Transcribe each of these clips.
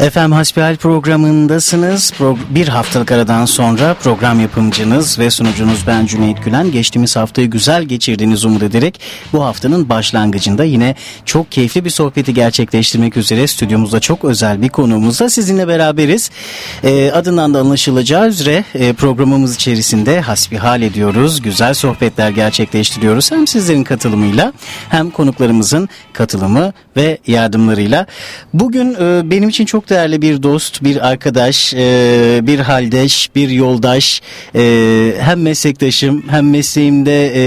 Efendim Hasbihal programındasınız. Pro bir haftalık aradan sonra program yapımcınız ve sunucunuz ben Cüneyt Gülen. Geçtiğimiz haftayı güzel geçirdiğinizi umut ederek bu haftanın başlangıcında yine çok keyifli bir sohbeti gerçekleştirmek üzere stüdyomuzda çok özel bir konuğumuzla sizinle beraberiz. E, adından da anlaşılacağı üzere e, programımız içerisinde hasbihal ediyoruz. Güzel sohbetler gerçekleştiriyoruz. Hem sizlerin katılımıyla hem konuklarımızın katılımı ve yardımlarıyla. Bugün e, benim için çok değerli bir dost, bir arkadaş, e, bir haldeş, bir yoldaş, e, hem meslektaşım hem mesleğimde e,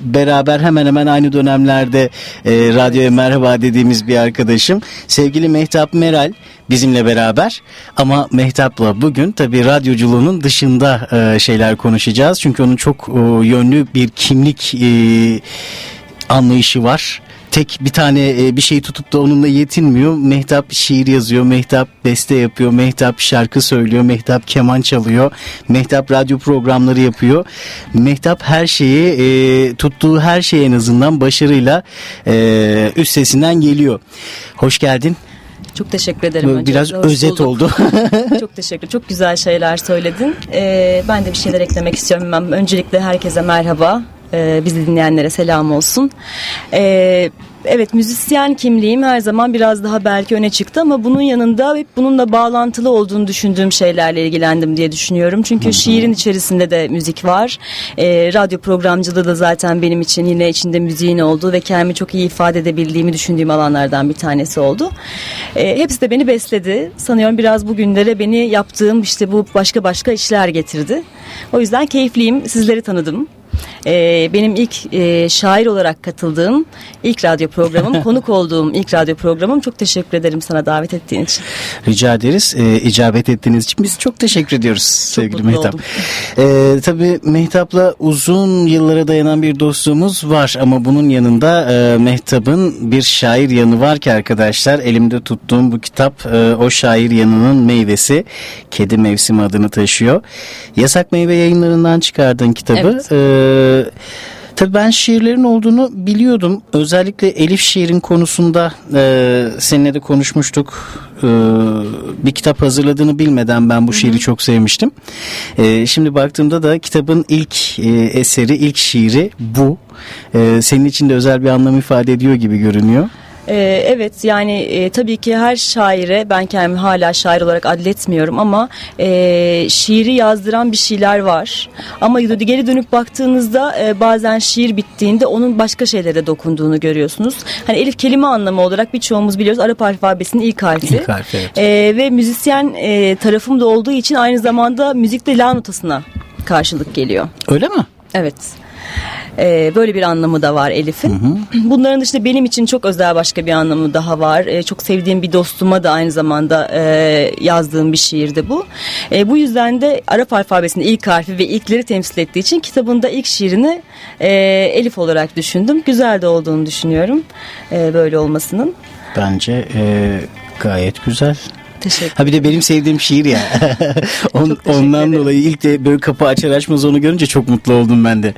beraber hemen hemen aynı dönemlerde radyoya merhaba dediğimiz bir arkadaşım. Sevgili Mehtap Meral bizimle beraber ama Mehtap'la bugün tabii radyoculuğunun dışında şeyler konuşacağız. Çünkü onun çok yönlü bir kimlik anlayışı var tek bir tane e, bir şey tutup da onunla yetinmiyor. Mehtap şiir yazıyor, Mehtap beste yapıyor, Mehtap şarkı söylüyor, Mehtap keman çalıyor, Mehtap radyo programları yapıyor. Mehtap her şeyi e, tuttuğu her şey en azından başarıyla e, üstesinden geliyor. Hoş geldin. Çok teşekkür ederim. Biraz Hoş özet oldu. çok teşekkür. Çok güzel şeyler söyledin. Ee, ben de bir şeyler eklemek istiyorum. Ben öncelikle herkese merhaba. Ee, bizi dinleyenlere selam olsun. Ee, evet müzisyen kimliğim her zaman biraz daha belki öne çıktı ama bunun yanında hep bununla bağlantılı olduğunu düşündüğüm şeylerle ilgilendim diye düşünüyorum. Çünkü Hı-hı. şiirin içerisinde de müzik var. E, radyo programcılığı da zaten benim için yine içinde müziğin olduğu ve kendimi çok iyi ifade edebildiğimi düşündüğüm alanlardan bir tanesi oldu. E, hepsi de beni besledi. Sanıyorum biraz bugünlere beni yaptığım işte bu başka başka işler getirdi. O yüzden keyifliyim. Sizleri tanıdım. E, benim ilk e, şair olarak katıldığım ilk radyo programım, konuk olduğum ilk radyo programım. Çok teşekkür ederim sana davet ettiğin için. Rica ederiz. E, icabet ettiğiniz için biz çok teşekkür ediyoruz çok sevgili Mehtap. E, tabii Mehtap'la uzun yıllara dayanan bir dostluğumuz var ama bunun yanında e, Mehtap'ın bir şair yanı var ki arkadaşlar elimde tuttuğum bu kitap e, o şair yanının meyvesi. Kedi Mevsimi adını taşıyor. Yasak Meyve yayınlarından çıkardığın kitabı. Evet. E, ee, tabii ben şiirlerin olduğunu biliyordum. Özellikle Elif şiirin konusunda e, seninle de konuşmuştuk. E, bir kitap hazırladığını bilmeden ben bu şiiri Hı-hı. çok sevmiştim. E, şimdi baktığımda da kitabın ilk e, eseri, ilk şiiri bu. E, senin için de özel bir anlam ifade ediyor gibi görünüyor. Ee, evet yani e, tabii ki her şaire ben kendimi hala şair olarak adletmiyorum ama e, şiiri yazdıran bir şeyler var. Ama geri dönüp baktığınızda e, bazen şiir bittiğinde onun başka şeylere dokunduğunu görüyorsunuz. Hani Elif kelime anlamı olarak birçoğumuz biliyoruz Arap alfabesinin ilk harfi. İlk harfi evet. E, ve müzisyen e, tarafım da olduğu için aynı zamanda müzikte la notasına karşılık geliyor. Öyle mi? Evet. E, böyle bir anlamı da var Elif'in. Bunların dışında benim için çok özel başka bir anlamı daha var. E, çok sevdiğim bir dostuma da aynı zamanda e, yazdığım bir şiirdi bu. E, bu yüzden de Arap alfabesinin ilk harfi ve ilkleri temsil ettiği için kitabında ilk şiirini e, Elif olarak düşündüm. Güzel de olduğunu düşünüyorum e, böyle olmasının. Bence e, gayet güzel. Teşekkür Ha bir de benim sevdiğim şiir ya. On, ondan ederim. dolayı ilk de böyle kapı açar açmaz onu görünce çok mutlu oldum ben de.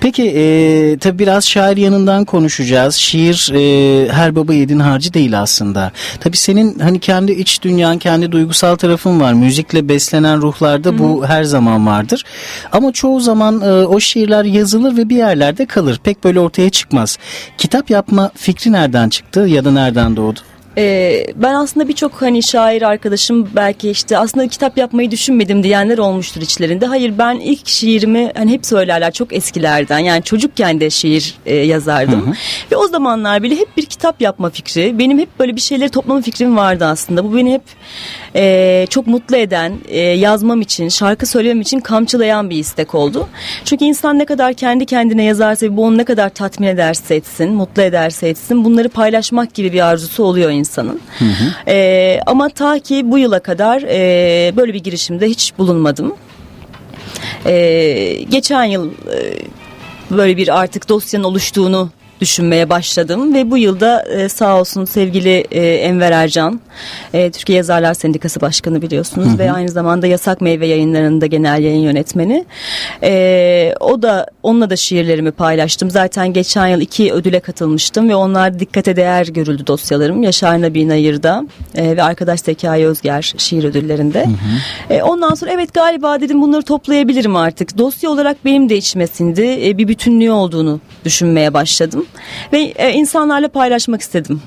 Peki e, tabii biraz şair yanından konuşacağız. Şiir e, her baba yedin harcı değil aslında. Tabii senin hani kendi iç dünyan, kendi duygusal tarafın var. Müzikle beslenen ruhlarda Hı-hı. bu her zaman vardır. Ama çoğu zaman e, o şiirler yazılır ve bir yerlerde kalır. Pek böyle ortaya çıkmaz. Kitap yapma fikri nereden çıktı ya da nereden doğdu? Ee, ben aslında birçok hani şair arkadaşım belki işte aslında kitap yapmayı düşünmedim diyenler olmuştur içlerinde. Hayır ben ilk şiirimi hani hep söylerler çok eskilerden yani çocukken de şiir e, yazardım. Hı hı. Ve o zamanlar bile hep bir kitap yapma fikri benim hep böyle bir şeyleri toplama fikrim vardı aslında. Bu beni hep e, çok mutlu eden e, yazmam için şarkı söylemem için kamçılayan bir istek oldu. Çünkü insan ne kadar kendi kendine yazarsa bu onu ne kadar tatmin ederse etsin mutlu ederse etsin bunları paylaşmak gibi bir arzusu oluyor insan insanın. Hı hı. E, ama ta ki bu yıla kadar e, böyle bir girişimde hiç bulunmadım. E, geçen yıl e, böyle bir artık dosyanın oluştuğunu düşünmeye başladım ve bu yılda e, sağ olsun sevgili e, Enver Ercan, e, Türkiye Yazarlar Sendikası Başkanı biliyorsunuz hı hı. ve aynı zamanda Yasak Meyve Yayınları'nda genel yayın yönetmeni. E, o da onunla da şiirlerimi paylaştım. Zaten geçen yıl iki ödüle katılmıştım ve onlar dikkate değer görüldü dosyalarım. Yaşar Nabi Nayır'da e, ve arkadaş Zekai Özger şiir ödüllerinde. Hı hı. E, ondan sonra evet galiba dedim bunları toplayabilirim artık. Dosya olarak benim de içmesindi. E, bir bütünlüğü olduğunu düşünmeye başladım. Ve e, insanlarla paylaşmak istedim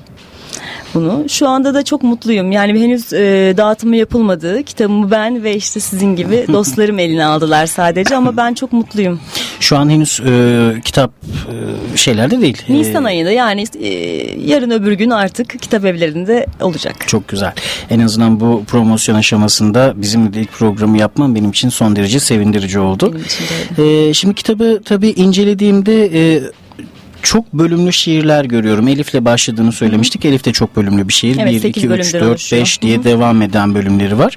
bunu. Şu anda da çok mutluyum. Yani henüz e, dağıtımı yapılmadı. Kitabımı ben ve işte sizin gibi dostlarım eline aldılar sadece ama ben çok mutluyum. Şu an henüz e, kitap e, şeylerde değil. E, Nisan ayında yani e, yarın öbür gün artık kitap evlerinde olacak. Çok güzel. En azından bu promosyon aşamasında bizim de ilk programı yapmam benim için son derece sevindirici oldu. Benim için de. E, şimdi kitabı tabii incelediğimde e, çok bölümlü şiirler görüyorum. Elif'le başladığını söylemiştik. Elif de çok bölümlü bir şiir. Evet, 1, 2, 3, 4, 5 diye devam eden bölümleri var.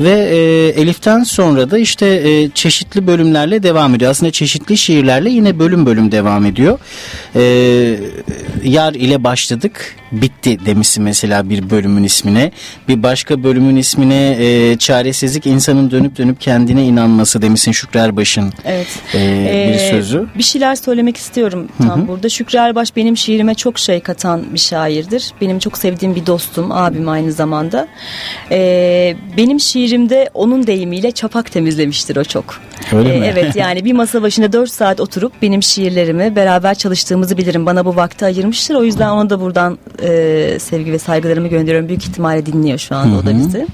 Ve e, Elif'ten sonra da işte e, çeşitli bölümlerle devam ediyor. Aslında çeşitli şiirlerle yine bölüm bölüm devam ediyor. E, Yar ile başladık bitti demişsin mesela bir bölümün ismine. Bir başka bölümün ismine e, çaresizlik insanın dönüp dönüp kendine inanması demişsin Şükrü Erbaş'ın evet. e, bir ee, sözü. Bir şeyler söylemek istiyorum tam Hı-hı. burada. Şükrü Erbaş benim şiirime çok şey katan bir şairdir. Benim çok sevdiğim bir dostum, abim aynı zamanda. E, benim şiirimde onun deyimiyle çapak temizlemiştir o çok. Öyle e, mi? Evet yani bir masa başında 4 saat oturup benim şiirlerimi beraber çalıştığımızı bilirim. Bana bu vakti ayırmıştır. O yüzden onu da buradan e, sevgi ve saygılarımı gönderiyorum. Büyük ihtimalle dinliyor şu anda Hı-hı. o da bizi.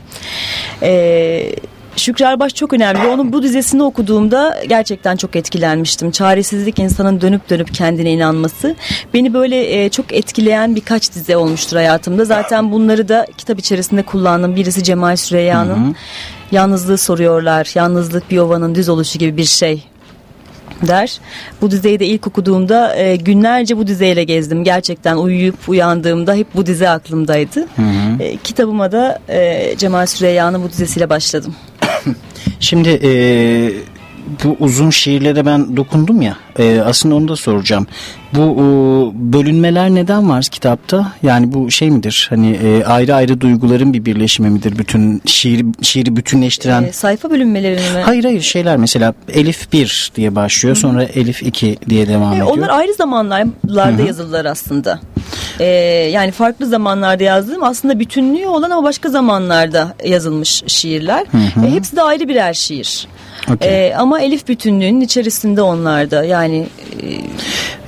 E, Şükrü Erbaş çok önemli. Onun bu dizesini okuduğumda gerçekten çok etkilenmiştim. Çaresizlik insanın dönüp dönüp kendine inanması. Beni böyle e, çok etkileyen birkaç dize olmuştur hayatımda. Zaten bunları da kitap içerisinde kullandım. Birisi Cemal Süreyya'nın Yalnızlığı soruyorlar. Yalnızlık bir ovanın düz oluşu gibi bir şey der. Bu dizeyi de ilk okuduğumda e, günlerce bu dizeyle gezdim. Gerçekten uyuyup uyandığımda hep bu dize aklımdaydı. Hı hı. E, kitabıma da e, Cemal Süreyya'nın bu dizesiyle başladım. Şimdi e, bu uzun şiirlere ben dokundum ya e, aslında onu da soracağım. Bu e, bölünmeler neden var kitapta? Yani bu şey midir? Hani e, ayrı ayrı duyguların bir birleşimi midir? Bütün şiir şiiri bütünleştiren. E, sayfa bölünmeleri mi? Hayır hayır şeyler mesela Elif 1 diye başlıyor. Hı. Sonra Elif 2 diye devam e, ediyor. Onlar ayrı zamanlarda Hı. yazıldılar aslında. E, yani farklı zamanlarda yazdığım aslında bütünlüğü olan ama başka zamanlarda yazılmış şiirler. Hı hı. E, hepsi de ayrı birer şiir. Okay. E, ama Elif bütünlüğünün içerisinde onlarda yani e,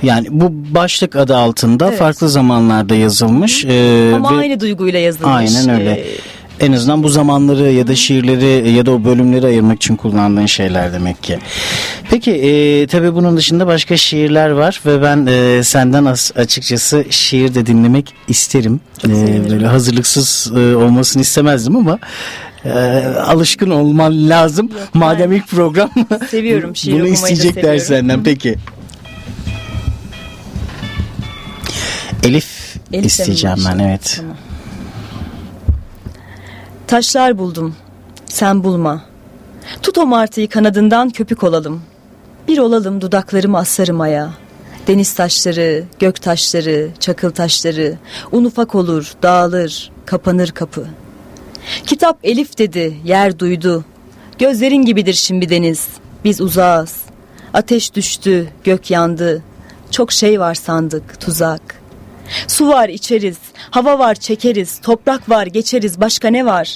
yani bu başlık adı altında evet. farklı zamanlarda yazılmış. E, ama ve, aynı duyguyla yazılmış. Aynen öyle. E, en azından bu zamanları ya da şiirleri ya da o bölümleri ayırmak için kullandığın şeyler demek ki. Peki e, tabii bunun dışında başka şiirler var ve ben e, senden as, açıkçası şiir de dinlemek isterim. E, böyle hazırlıksız e, olmasını istemezdim ama e, alışkın olman lazım. Yok, Madem ilk program seviyorum şiir bunu isteyecekler senden. Peki. Elif, Elif isteyeceğim ben evet. Tamam. Taşlar buldum. Sen bulma. Tut o martıyı kanadından köpük olalım. Bir olalım dudaklarımı asarım aya. Deniz taşları, gök taşları, çakıl taşları, un ufak olur, dağılır, kapanır kapı. Kitap Elif dedi, yer duydu. Gözlerin gibidir şimdi deniz, biz uzağız. Ateş düştü, gök yandı. Çok şey var sandık, tuzak. Su var içeriz, hava var çekeriz, toprak var geçeriz, başka ne var?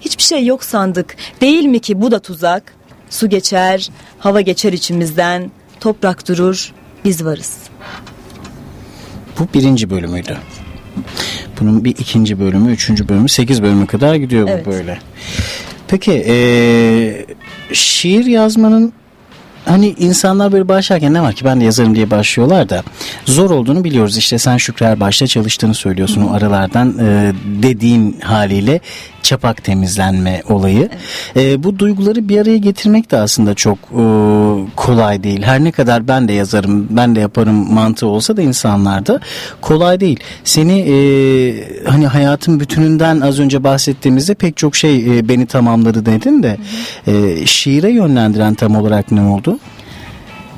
Hiçbir şey yok sandık, değil mi ki bu da tuzak? Su geçer, hava geçer içimizden, toprak durur, biz varız. Bu birinci bölümüydü. Bunun bir ikinci bölümü, üçüncü bölümü, sekiz bölüme kadar gidiyor evet. bu böyle. Peki ee, şiir yazmanın hani insanlar böyle başlarken ne var ki ben de yazarım diye başlıyorlar da zor olduğunu biliyoruz. İşte sen Şükrer başta çalıştığını söylüyorsun Hı. o aralardan e, dediğin haliyle çapak temizlenme olayı. Evet. E, bu duyguları bir araya getirmek de aslında çok e, kolay değil. Her ne kadar ben de yazarım, ben de yaparım mantığı olsa da insanlarda kolay değil. Seni e, hani hayatın bütününden az önce bahsettiğimizde pek çok şey e, beni tamamladı dedin de e, şiire yönlendiren tam olarak ne oldu?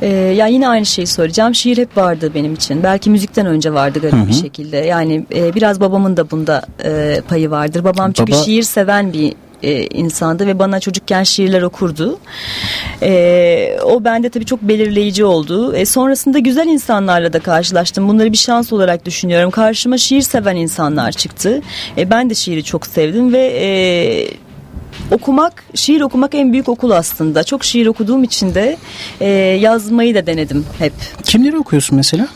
Ee, ya yine aynı şeyi söyleyeceğim. Şiir hep vardı benim için. Belki müzikten önce vardı garip Hı hı. bir şekilde. Yani e, biraz babamın da bunda e, payı vardır. Babam çünkü Baba- şiir seven bir e, insandı ve bana çocukken şiirler okurdu. E, o bende tabii çok belirleyici oldu. E, sonrasında güzel insanlarla da karşılaştım. Bunları bir şans olarak düşünüyorum. Karşıma şiir seven insanlar çıktı. E, ben de şiiri çok sevdim ve e, okumak, şiir okumak en büyük okul aslında. Çok şiir okuduğum için de e, yazmayı da denedim hep. Kimleri okuyorsun mesela?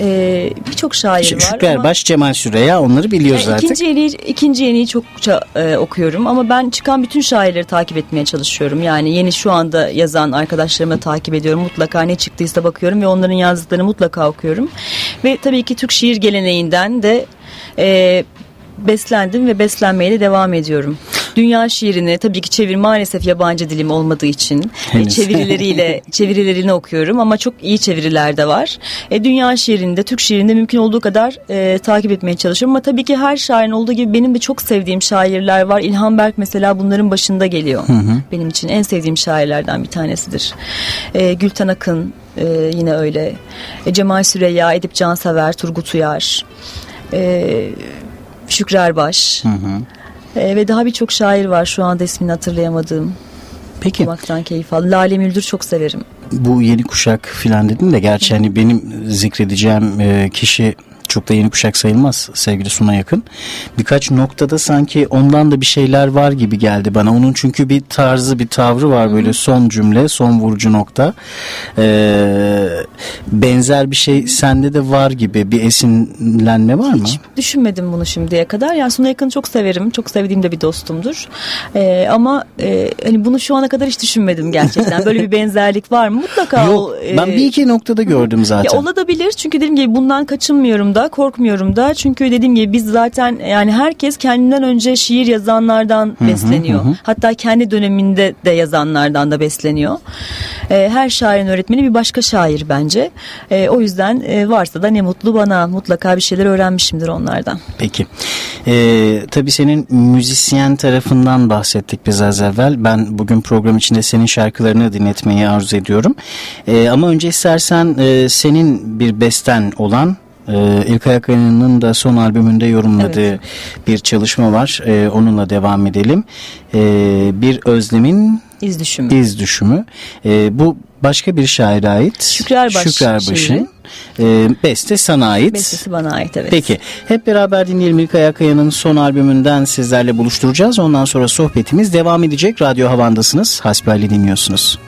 E, Birçok şair Ş- var. Şükrü ama- Erbaş, Cemal Süreya onları biliyoruz yani artık. ikinci yeni ikinci yeniyi çokça e, okuyorum ama ben çıkan bütün şairleri takip etmeye çalışıyorum. Yani yeni şu anda yazan arkadaşlarımı da takip ediyorum. Mutlaka ne çıktıysa bakıyorum ve onların yazdıklarını mutlaka okuyorum. Ve tabii ki Türk şiir geleneğinden de e, beslendim ve beslenmeye de devam ediyorum. Dünya şiirini tabii ki çevir maalesef yabancı dilim olmadığı için Henüz. çevirileriyle çevirilerini okuyorum ama çok iyi çeviriler de var. E, dünya şiirinde, Türk şiirinde mümkün olduğu kadar e, takip etmeye çalışıyorum ama tabii ki her şairin olduğu gibi benim de çok sevdiğim şairler var. İlhan Berk mesela bunların başında geliyor. Benim için en sevdiğim şairlerden bir tanesidir. E, Gülten Akın e, yine öyle. E, Cemal Süreyya, Edip Cansever, Turgut Uyar. E, Şükrü Erbaş. E, ve daha birçok şair var şu anda ismini hatırlayamadığım. Peki Okumaktan keyif aldım. Lale Müldür çok severim. bu yeni kuşak filan dedin de gerçi hani benim zikredeceğim e, kişi çok da yeni kuşak sayılmaz sevgili Suna yakın. Birkaç noktada sanki ondan da bir şeyler var gibi geldi bana. Onun çünkü bir tarzı bir tavrı var böyle son cümle son vurucu nokta. Ee, benzer bir şey sende de var gibi bir esinlenme var mı? Hiç düşünmedim bunu şimdiye kadar. Yani Suna Yakın'ı çok severim. Çok sevdiğim de bir dostumdur. E, ama e, hani bunu şu ana kadar hiç düşünmedim gerçekten. Böyle bir benzerlik var mı? Mutlaka. Yok o, e, ben bir iki noktada gördüm zaten. Ya olabilir çünkü dediğim gibi bundan kaçınmıyorum da korkmuyorum da çünkü dediğim gibi biz zaten yani herkes kendinden önce şiir yazanlardan besleniyor. Hatta kendi döneminde de yazanlardan da besleniyor. Ee, her şairin öğretmeni bir başka şair bence. Ee, o yüzden e, varsa da ne mutlu bana mutlaka bir şeyler öğrenmişimdir onlardan. Peki. Ee, tabii senin müzisyen tarafından bahsettik biz az evvel. Ben bugün program içinde senin şarkılarını dinletmeyi arzu ediyorum. Ee, ama önce istersen e, senin bir besten olan e, İlkay Akaya'nın da son albümünde yorumladığı Evet. bir çalışma var. E, onunla devam edelim. E, bir özlemin İz düşümü. iz düşümü. E, bu başka bir şaire ait. Şükrü Erbaş Şükrü Erbaş'ın. şiiri. E, beste sana ait. Bestesi bana ait evet. Peki hep beraber dinleyelim İlkay Akaya'nın son albümünden sizlerle buluşturacağız. Ondan sonra sohbetimiz devam edecek. Radyo Havan'dasınız. Hasbihali dinliyorsunuz.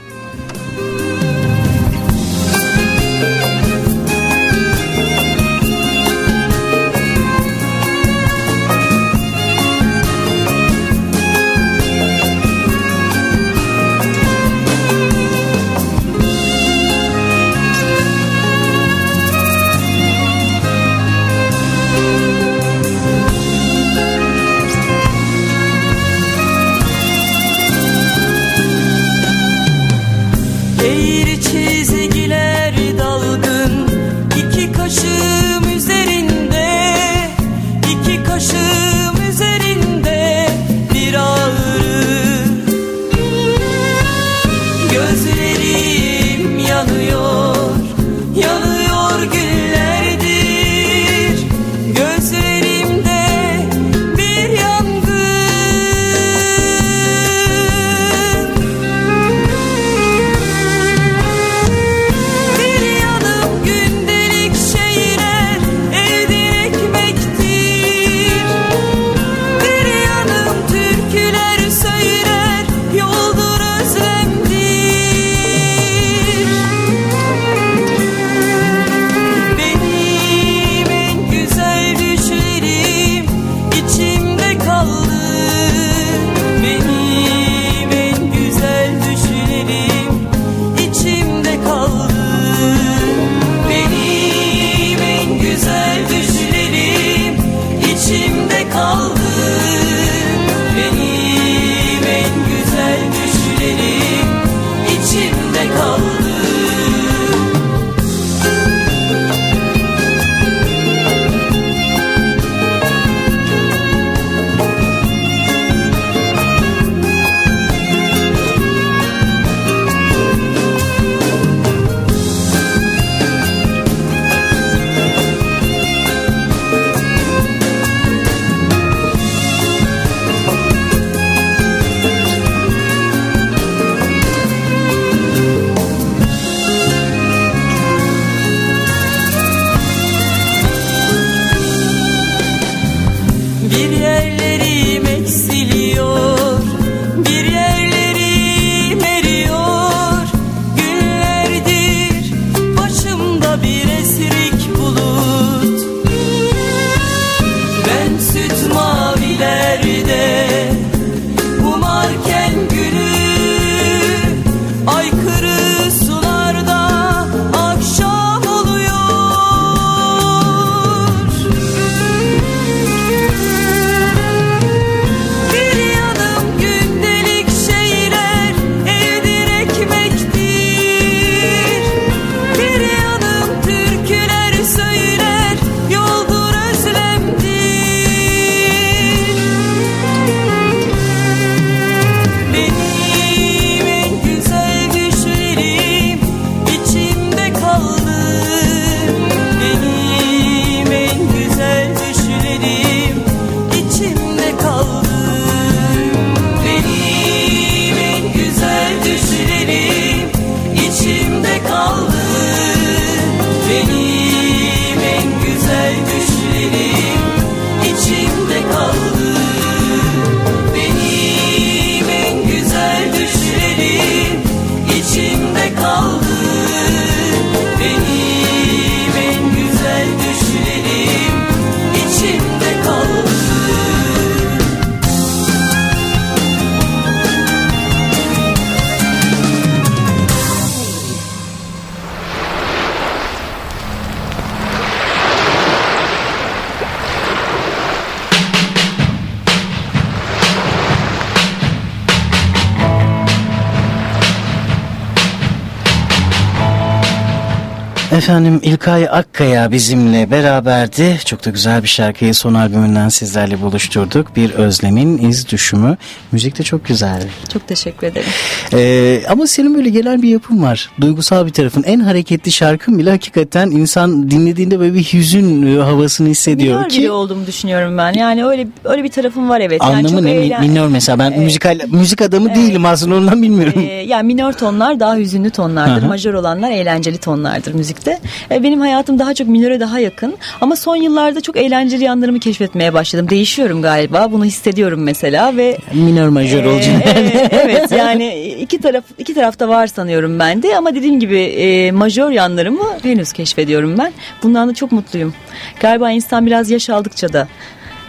Efendim İlkay Akkaya bizimle beraberdi. Çok da güzel bir şarkıyı son albümünden sizlerle buluşturduk. Bir Özlem'in iz düşümü. Müzik de çok güzel. Çok teşekkür ederim. Ee, ama senin böyle genel bir yapın var. Duygusal bir tarafın. En hareketli şarkın bile hakikaten insan dinlediğinde böyle bir hüzün e, havasını hissediyor minör ki. biri olduğumu düşünüyorum ben. Yani öyle öyle bir tarafım var evet. Yani Anlamı çok ne? eğlen- Minör mesela. Ben müzikal müzik adamı değilim aslında ondan bilmiyorum. Ee, yani minör tonlar daha hüzünlü tonlardır. Hı hı. Majör olanlar eğlenceli tonlardır müzikte. Ee, benim hayatım daha çok minöre daha yakın. Ama son yıllarda çok eğlenceli yanlarımı keşfetmeye başladım. Değişiyorum galiba. Bunu hissediyorum mesela ve Minör majör Ee, olacak. e, evet yani iki taraf iki tarafta var sanıyorum ben de ama dediğim gibi e, majör yanlarımı henüz keşfediyorum ben. Bundan da çok mutluyum. Galiba insan biraz yaş aldıkça da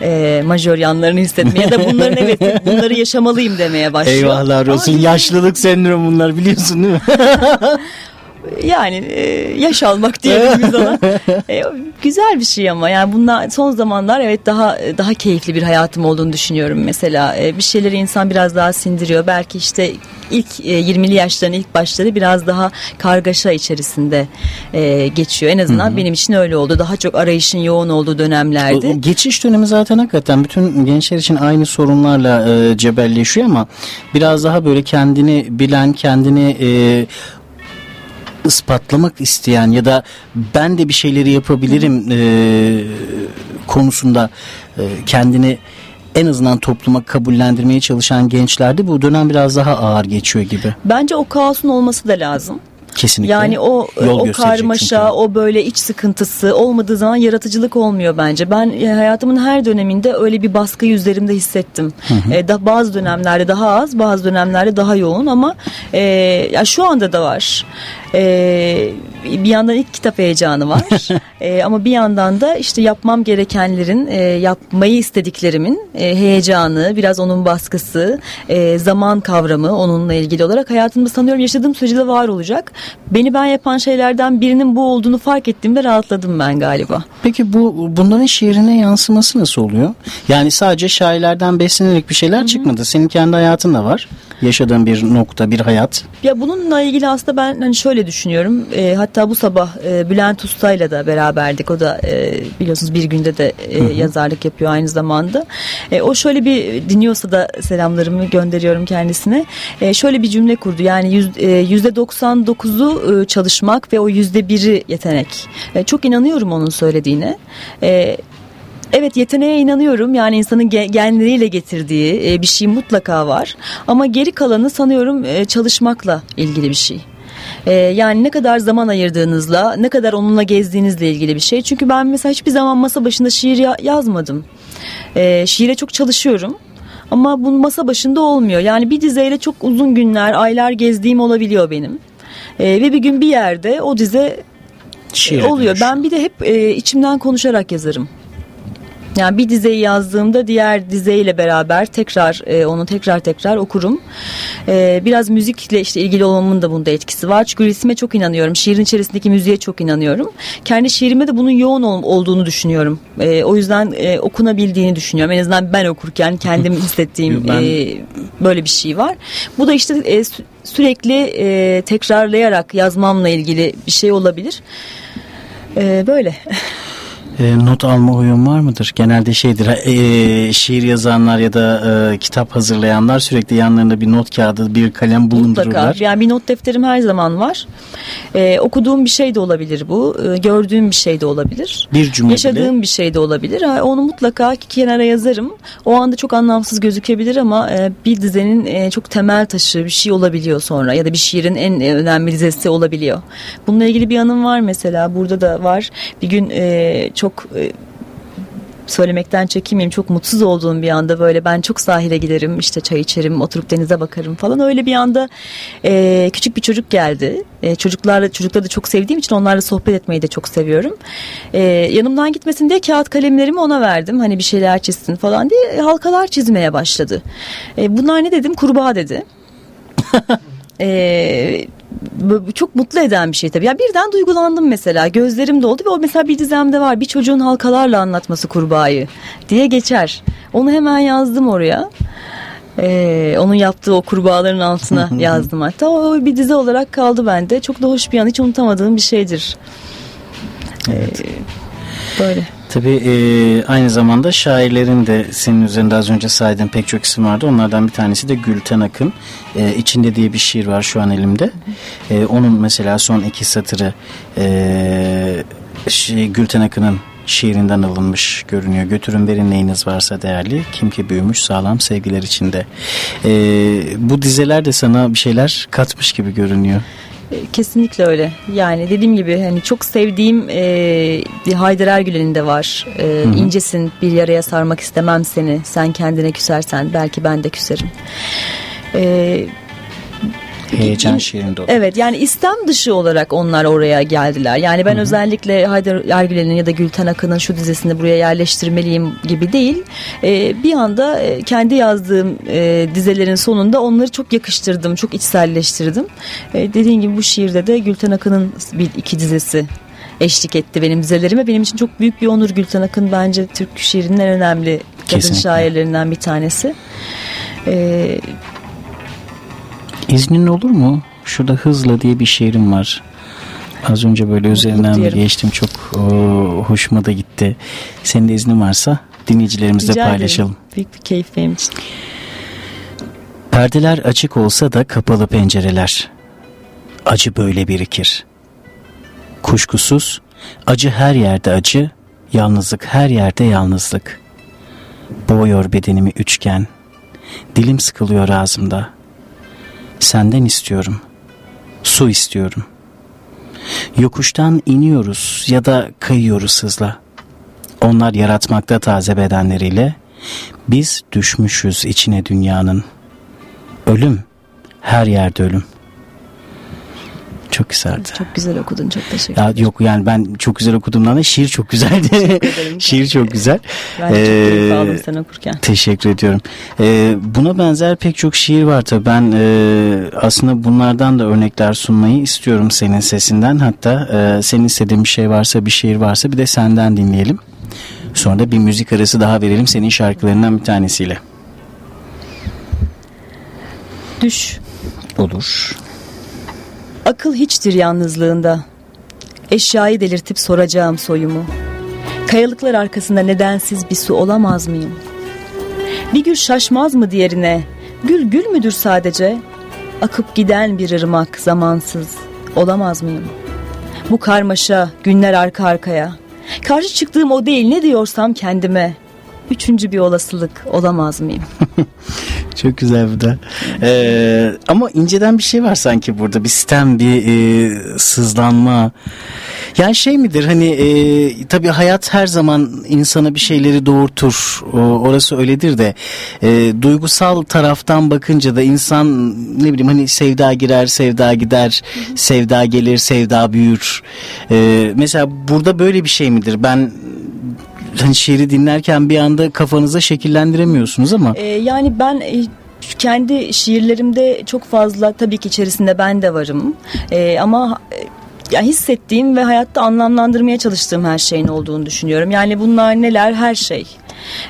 e, majör yanlarını hissetmeye ya da bunların evet bunları yaşamalıyım demeye başlıyor. Eyvahlar Ama olsun. bizim- Yaşlılık sendromu bunlar biliyorsun değil mi? Yani e, yaş almak diyelim biz ona. E, güzel bir şey ama yani bunlar son zamanlar evet daha daha keyifli bir hayatım olduğunu düşünüyorum mesela. E, bir şeyleri insan biraz daha sindiriyor. Belki işte ilk e, 20'li yaşların ilk başları biraz daha kargaşa içerisinde e, geçiyor. En azından benim için öyle oldu. Daha çok arayışın yoğun olduğu O- dönemlerde. o geçiş dönemi zaten hakikaten bütün gençler için aynı sorunlarla e, cebelleşiyor ama biraz daha böyle kendini bilen, kendini e, ispatlamak isteyen ya da ben de bir şeyleri yapabilirim e, konusunda e, kendini en azından topluma kabullendirmeye çalışan gençlerde bu dönem biraz daha ağır geçiyor gibi. Bence o kaosun olması da lazım. Kesinlikle. Yani o Yol o karmaşa, çünkü. o böyle iç sıkıntısı olmadığı zaman yaratıcılık olmuyor bence. Ben e, hayatımın her döneminde öyle bir baskıyı üzerimde hissettim. E, da bazı dönemlerde daha az, bazı dönemlerde daha yoğun ama e, ya şu anda da var. E, bir yandan ilk kitap heyecanı var. E, ama bir yandan da işte yapmam gerekenlerin, e, yapmayı istediklerimin e, heyecanı, biraz onun baskısı, e, zaman kavramı onunla ilgili olarak hayatımda sanıyorum yaşadığım sürece de var olacak. Beni ben yapan şeylerden birinin bu olduğunu fark ettiğimde rahatladım ben galiba. Peki bu bunların şiirine yansıması nasıl oluyor? Yani sadece şairlerden beslenerek bir şeyler çıkmadı. Senin kendi hayatın da var. Yaşadığın bir nokta, bir hayat. Ya bununla ilgili aslında ben hani şöyle düşünüyorum. E, hatta bu sabah e, Bülent Usta'yla da beraberdik. O da e, biliyorsunuz bir günde de e, yazarlık yapıyor aynı zamanda. E, o şöyle bir dinliyorsa da selamlarımı gönderiyorum kendisine. E, şöyle bir cümle kurdu. Yani yüz- e, yüzde 99'u e, çalışmak ve o yüzde biri yetenek. E, çok inanıyorum onun söylediğine. E, Evet yeteneğe inanıyorum. Yani insanın ge- genleriyle getirdiği e, bir şey mutlaka var. Ama geri kalanı sanıyorum e, çalışmakla ilgili bir şey. E, yani ne kadar zaman ayırdığınızla, ne kadar onunla gezdiğinizle ilgili bir şey. Çünkü ben mesela hiçbir zaman masa başında şiir ya- yazmadım. Şiire çok çalışıyorum. Ama bu masa başında olmuyor. Yani bir dizeyle çok uzun günler, aylar gezdiğim olabiliyor benim. E, ve bir gün bir yerde o dize Şiire oluyor. dönüş. Ben bir de hep e, içimden konuşarak yazarım. Yani bir dizeyi yazdığımda diğer dizeyle beraber tekrar e, onu tekrar tekrar okurum. E, biraz müzikle işte ilgili olmamın da bunda etkisi var. Çünkü ritme çok inanıyorum. Şiirin içerisindeki müziğe çok inanıyorum. Kendi şiirime de bunun yoğun ol- olduğunu düşünüyorum. E, o yüzden e, okunabildiğini düşünüyorum. En azından ben okurken kendim hissettiğim Ben- e, böyle bir şey var. Bu da işte e, sü- sürekli e, tekrarlayarak yazmamla ilgili bir şey olabilir. E, böyle. E, not alma huyun var mıdır? Genelde şeydir e, şiir yazanlar ya da e, kitap hazırlayanlar sürekli yanlarında bir not kağıdı bir kalem bulundururlar. Mutlaka. Yani bir not defterim her zaman var. Ee, okuduğum bir şey de olabilir bu. Ee, gördüğüm bir şey de olabilir. Bir cümle Yaşadığım bile bir şey de olabilir. Ha, Onu mutlaka kenara yazarım. O anda çok anlamsız gözükebilir ama e, bir dizenin e, çok temel taşı bir şey olabiliyor sonra ya da bir şiirin en e, önemli dizesi olabiliyor. Bununla ilgili bir anım var mesela. Burada da var. Bir gün e, çok e, söylemekten çekinmeyeyim çok mutsuz olduğum bir anda böyle ben çok sahile giderim işte çay içerim oturup denize bakarım falan öyle bir anda e, küçük bir çocuk geldi. E, çocuklarla çocukları da çok sevdiğim için onlarla sohbet etmeyi de çok seviyorum. E, yanımdan gitmesin diye kağıt kalemlerimi ona verdim hani bir şeyler çizsin falan diye halkalar çizmeye başladı. E, bunlar ne dedim? Kurbağa dedi. Bu çok mutlu eden bir şey tabii. Ya birden duygulandım mesela. Gözlerim doldu ve o mesela bir dizemde var. Bir çocuğun halkalarla anlatması kurbağayı diye geçer. Onu hemen yazdım oraya. Ee, onun yaptığı o kurbağaların altına yazdım hatta. O bir dizi olarak kaldı bende. Çok da hoş bir an. Hiç unutamadığım bir şeydir. Evet. Ee, böyle. Tabii e, aynı zamanda şairlerin de senin üzerinde az önce saydığın pek çok isim vardı. Onlardan bir tanesi de Gülten Akın. E, içinde diye bir şiir var şu an elimde. E, onun mesela son iki satırı e, şey, Gülten Akın'ın şiirinden alınmış görünüyor. Götürün verin neyiniz varsa değerli. Kim ki büyümüş sağlam sevgiler içinde. E, bu dizeler de sana bir şeyler katmış gibi görünüyor. Kesinlikle öyle. Yani dediğim gibi hani çok sevdiğim e, bir Haydar Ergülen'in de var. E, İncesin bir yaraya sarmak istemem seni. Sen kendine küsersen belki ben de küserim. E, Heyecan şiirinde o. Evet yani istem dışı olarak onlar oraya geldiler. Yani ben özellikle Haydar Ergülen'in ya da Gülten Akın'ın şu dizisini buraya yerleştirmeliyim gibi değil. Ee, bir anda e, kendi yazdığım e, dizelerin sonunda onları çok yakıştırdım, çok içselleştirdim. E, dediğim gibi bu şiirde de Gülten Akın'ın bir iki dizesi eşlik etti benim dizelerime. Benim için çok büyük bir onur Gülten Akın bence Türk şiirinin en önemli kadın şairlerinden bir tanesi. Ee, İznin olur mu? Şurada Hızla diye bir şiirim var. Az önce böyle üzerinden bir diyelim. geçtim. Çok o, hoşuma da gitti. Senin de iznin varsa dinleyicilerimizle rica ederim. paylaşalım. Büyük bir keyif benim için. Perdeler açık olsa da kapalı pencereler. Acı böyle birikir. Kuşkusuz acı her yerde acı, yalnızlık her yerde yalnızlık. Boğuyor bedenimi üçgen. Dilim sıkılıyor ağzımda. Senden istiyorum. Su istiyorum. Yokuştan iniyoruz ya da kayıyoruz hızla. Onlar yaratmakta taze bedenleriyle. Biz düşmüşüz içine dünyanın. Ölüm. Her yerde ölüm. Çok güzeldi. Çok güzel okudun. Çok teşekkür Ya ederim. yok yani ben çok güzel okuduğumdan da şiir çok güzeldi. şiir çok güzel. Ben de çok keyif Ee, aldım sen okurken. Teşekkür ediyorum. Ee, buna benzer pek çok şiir var tabii. Ben e, aslında bunlardan da örnekler sunmayı istiyorum senin sesinden. Hatta e, senin istediğin bir şey varsa, bir şiir varsa bir de senden dinleyelim. Sonra da bir müzik arası daha verelim senin şarkılarından bir tanesiyle. Düş. Olur. Akıl hiçtir yalnızlığında. Eşyayı delirtip soracağım soyumu. Kayalıklar arkasında nedensiz bir su olamaz mıyım? Bir gül şaşmaz mı diğerine? Gül gül müdür sadece? Akıp giden bir ırmak zamansız olamaz mıyım? Bu karmaşa günler arka arkaya. Karşı çıktığım o değil ne diyorsam kendime. Üçüncü bir olasılık olamaz mıyım? Çok güzel bu da. Ee, ama inceden bir şey var sanki burada. Bir sistem, bir e, sızlanma. Yani şey midir hani e, tabii hayat her zaman insana bir şeyleri doğurtur. O, orası öyledir de e, duygusal taraftan bakınca da insan ne bileyim hani sevda girer, sevda gider, sevda gelir, sevda büyür. E, mesela burada böyle bir şey midir? Ben hani şiiri dinlerken bir anda kafanıza şekillendiremiyorsunuz ama. Ee, yani ben e, kendi şiirlerimde çok fazla tabii ki içerisinde ben de varım. Ee, ama e, yani hissettiğim ve hayatta anlamlandırmaya çalıştığım her şeyin olduğunu düşünüyorum. Yani bunlar neler? Her şey.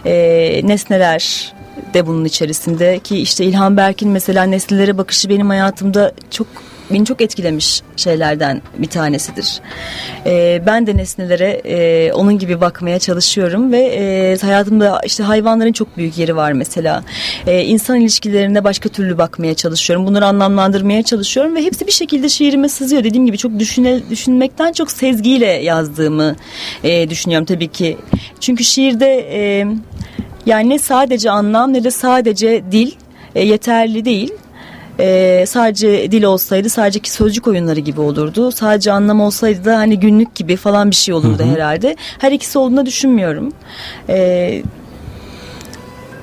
Ee, nesneler de bunun içerisinde ki işte İlhan Berk'in mesela nesnelere bakışı benim hayatımda çok beni çok etkilemiş şeylerden bir tanesidir. E, ben de nesnelere e, onun gibi bakmaya çalışıyorum ve e, hayatımda işte hayvanların çok büyük yeri var mesela. E, insan ilişkilerine başka türlü bakmaya çalışıyorum. Bunları anlamlandırmaya çalışıyorum ve hepsi bir şekilde şiirime sızıyor. Dediğim gibi çok düşüne, düşünmekten çok sezgiyle yazdığımı e, düşünüyorum tabii ki. Çünkü şiirde e, yani ne sadece anlam ne de sadece dil e, yeterli değil e, sadece dil olsaydı sadece ki sözcük oyunları gibi olurdu. Sadece anlam olsaydı da hani günlük gibi falan bir şey olurdu hı hı. herhalde. Her ikisi olduğunu düşünmüyorum. E,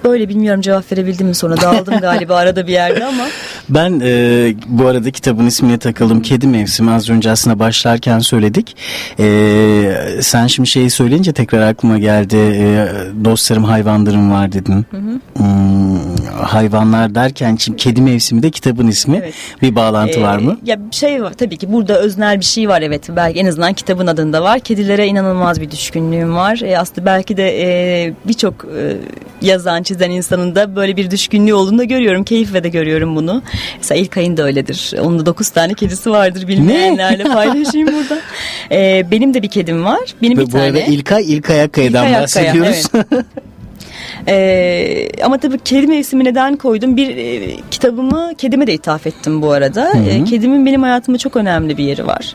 böyle bilmiyorum cevap verebildim mi sonra dağıldım galiba arada bir yerde ama. Ben e, bu arada kitabın ismine takalım Kedi Mevsimi az önce aslında başlarken söyledik. E, sen şimdi şeyi söyleyince tekrar aklıma geldi. E, dostlarım hayvanlarım var dedin. Hı hı. Hmm, hayvanlar derken şimdi Kedi Mevsimi de kitabın ismi. Evet. Bir bağlantı ee, var mı? Ya şey var tabii ki burada öznel bir şey var evet. Belki en azından kitabın adında var. Kedilere inanılmaz bir düşkünlüğüm var. E, aslında belki de e, birçok e, yazan çizen insanın da böyle bir düşkünlüğü olduğunu da görüyorum. Keyifle de görüyorum bunu. Mesela İlkay'ın da öyledir. Onun da 9 tane kedisi vardır bilmeyenlerle paylaşayım burada. Ee, benim de bir kedim var. Benim bir bu tane. arada İlkay İlkay Akkaya'dan bahsediyoruz. Evet. Ee, ama tabii kedi mevsimi neden koydum? Bir e, kitabımı kedime de ithaf ettim bu arada. Hı hı. E, kedimin benim hayatımda çok önemli bir yeri var.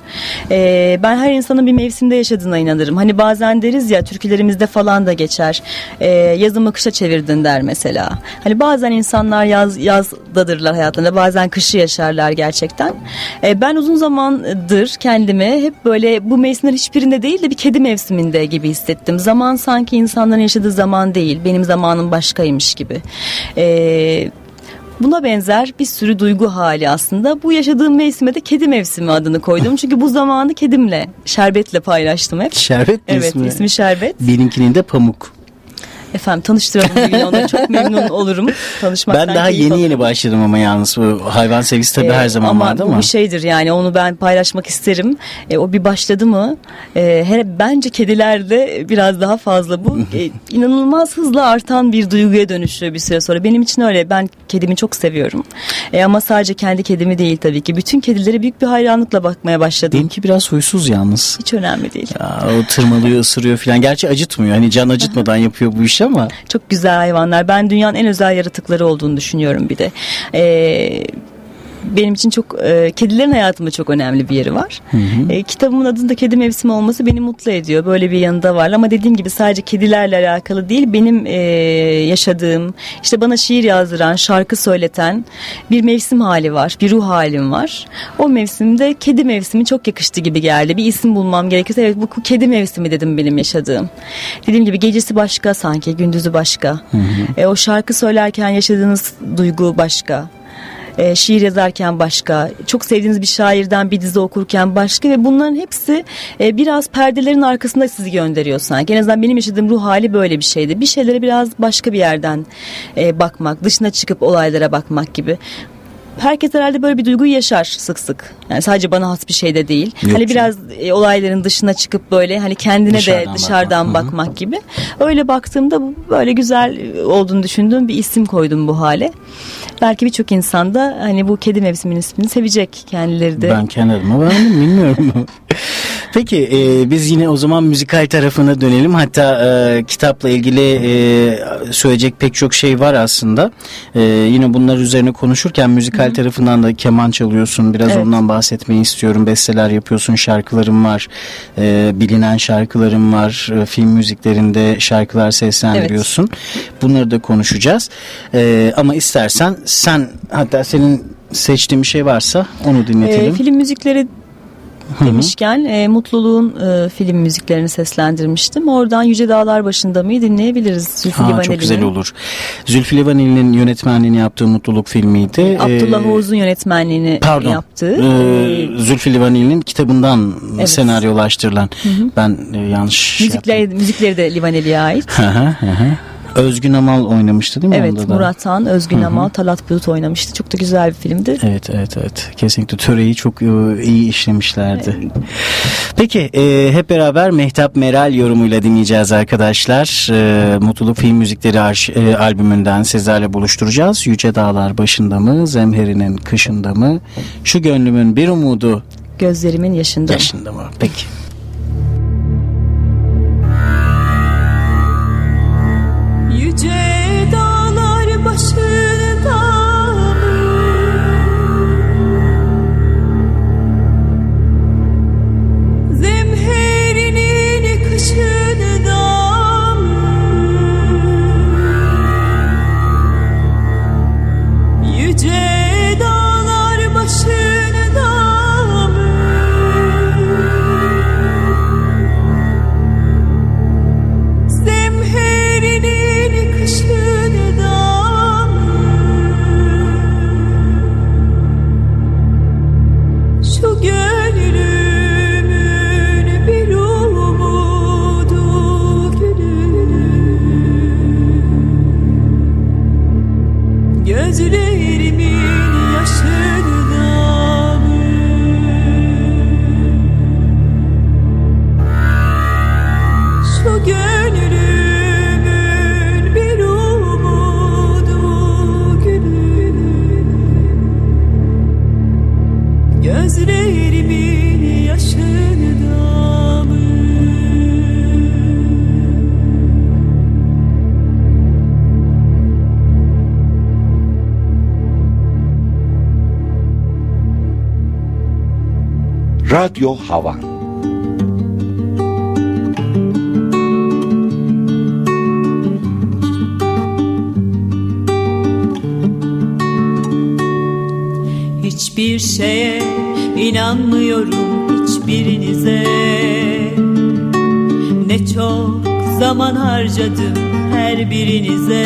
E, ben her insanın bir mevsimde yaşadığına inanırım. Hani bazen deriz ya türkülerimizde falan da geçer. E, yazımı kışa çevirdin der mesela. Hani bazen insanlar yaz yazdadırlar hayatında. Bazen kışı yaşarlar gerçekten. E, ben uzun zamandır kendimi hep böyle bu mevsimler hiçbirinde değil de bir kedi mevsiminde gibi hissettim. Zaman sanki insanların yaşadığı zaman değil. Benim zamanın başkaymış gibi. Ee, Buna benzer bir sürü duygu hali aslında. Bu yaşadığım mevsime de kedi mevsimi adını koydum. Çünkü bu zamanı kedimle, şerbetle paylaştım hep. Şerbet evet, ismi? Evet ismi Şerbet. Benimkinin de Pamuk. Efendim tanıştıralım bir gün onu. Çok memnun olurum tanışmaktan. Ben daha yeni alırım. yeni başladım ama yalnız bu hayvan sevgisi tabii ee, her zaman ama vardı ama. bu şeydir yani onu ben paylaşmak isterim. E, o bir başladı mı e, her, bence kedilerde biraz daha fazla bu e, inanılmaz hızla artan bir duyguya dönüşüyor bir süre sonra. Benim için öyle ben kedimi çok seviyorum. E, ama sadece kendi kedimi değil tabii ki. Bütün kedilere büyük bir hayranlıkla bakmaya başladım. Benimki biraz huysuz yalnız. Hiç önemli değil. Ya, o tırmalıyor ısırıyor falan. Gerçi acıtmıyor. Hani can acıtmadan yapıyor bu işi ama. Çok güzel hayvanlar. Ben dünyanın en özel yaratıkları olduğunu düşünüyorum bir de. Ee, benim için çok e, kedilerin hayatımda çok önemli bir yeri var. Hı hı. E, kitabımın adında kedi mevsimi olması beni mutlu ediyor. Böyle bir yanında var ama dediğim gibi sadece kedilerle alakalı değil. Benim e, yaşadığım işte bana şiir yazdıran, şarkı söyleten bir mevsim hali var. Bir ruh halim var. O mevsimde kedi mevsimi çok yakıştı gibi geldi. Bir isim bulmam gerekirse evet bu kedi mevsimi dedim benim yaşadığım. Dediğim gibi gecesi başka sanki gündüzü başka. Hı hı. E, o şarkı söylerken yaşadığınız duygu başka e, şiir yazarken başka, çok sevdiğiniz bir şairden bir dizi okurken başka ve bunların hepsi e, biraz perdelerin arkasında sizi gönderiyor sanki. En azından benim yaşadığım ruh hali böyle bir şeydi. Bir şeylere biraz başka bir yerden e, bakmak, dışına çıkıp olaylara bakmak gibi herkes herhalde böyle bir duyguyu yaşar sık sık. Yani sadece bana has bir şey de değil. Yok hani biraz e, olayların dışına çıkıp böyle hani kendine dışarıdan de dışarıdan bakmak, bakmak gibi. Öyle baktığımda böyle güzel olduğunu düşündüğüm bir isim koydum bu hale. Belki birçok insan da hani bu kedi mevsiminin ismini sevecek kendileri de. Ben kendi adıma beğendim bilmiyorum. Peki e, biz yine o zaman müzikal tarafına dönelim. Hatta e, kitapla ilgili e, söyleyecek pek çok şey var aslında. E, yine bunlar üzerine konuşurken müzikal Hı. tarafından da keman çalıyorsun. Biraz evet. ondan bahsetmeyi istiyorum. Besteler yapıyorsun, şarkılarım var. E, bilinen şarkılarım var. E, film müziklerinde şarkılar seslendiriyorsun. Evet. Bunları da konuşacağız. E, ama istersen sen hatta senin seçtiğin bir şey varsa onu dinletelim. E, film müzikleri demişken e, Mutluluğun e, film müziklerini seslendirmiştim. Oradan Yüce Dağlar Başında mı dinleyebiliriz Zülfü Livaneli'nin. Çok güzel olur. Zülfü Livaneli'nin yönetmenliğini yaptığı Mutluluk filmiydi. E, Abdullah ee, Oğuz'un yönetmenliğini Pardon, yaptığı. E, Zülfü Livaneli'nin kitabından evet. senaryolaştırılan. Hı hı. Ben e, yanlış müzikleri, yaptım. Müzikleri de Livaneli'ye ait. Hı hı hı. Özgün Amal oynamıştı değil mi? Evet onda Murat Han, Özgün Hı-hı. Amal, Talat Bulut oynamıştı. Çok da güzel bir filmdi. Evet evet evet. Kesinlikle töreyi çok e, iyi işlemişlerdi. Evet. Peki e, hep beraber Mehtap Meral yorumuyla dinleyeceğiz arkadaşlar. E, Mutluluk Film Müzikleri e, albümünden sizlerle buluşturacağız. Yüce Dağlar başında mı? Zemherinin kışında mı? Şu gönlümün bir umudu Gözlerimin yaşında, yaşında mı? Peki. Radyo Hava. Hiçbir şeye inanmıyorum hiçbirinize. Ne çok zaman harcadım her birinize.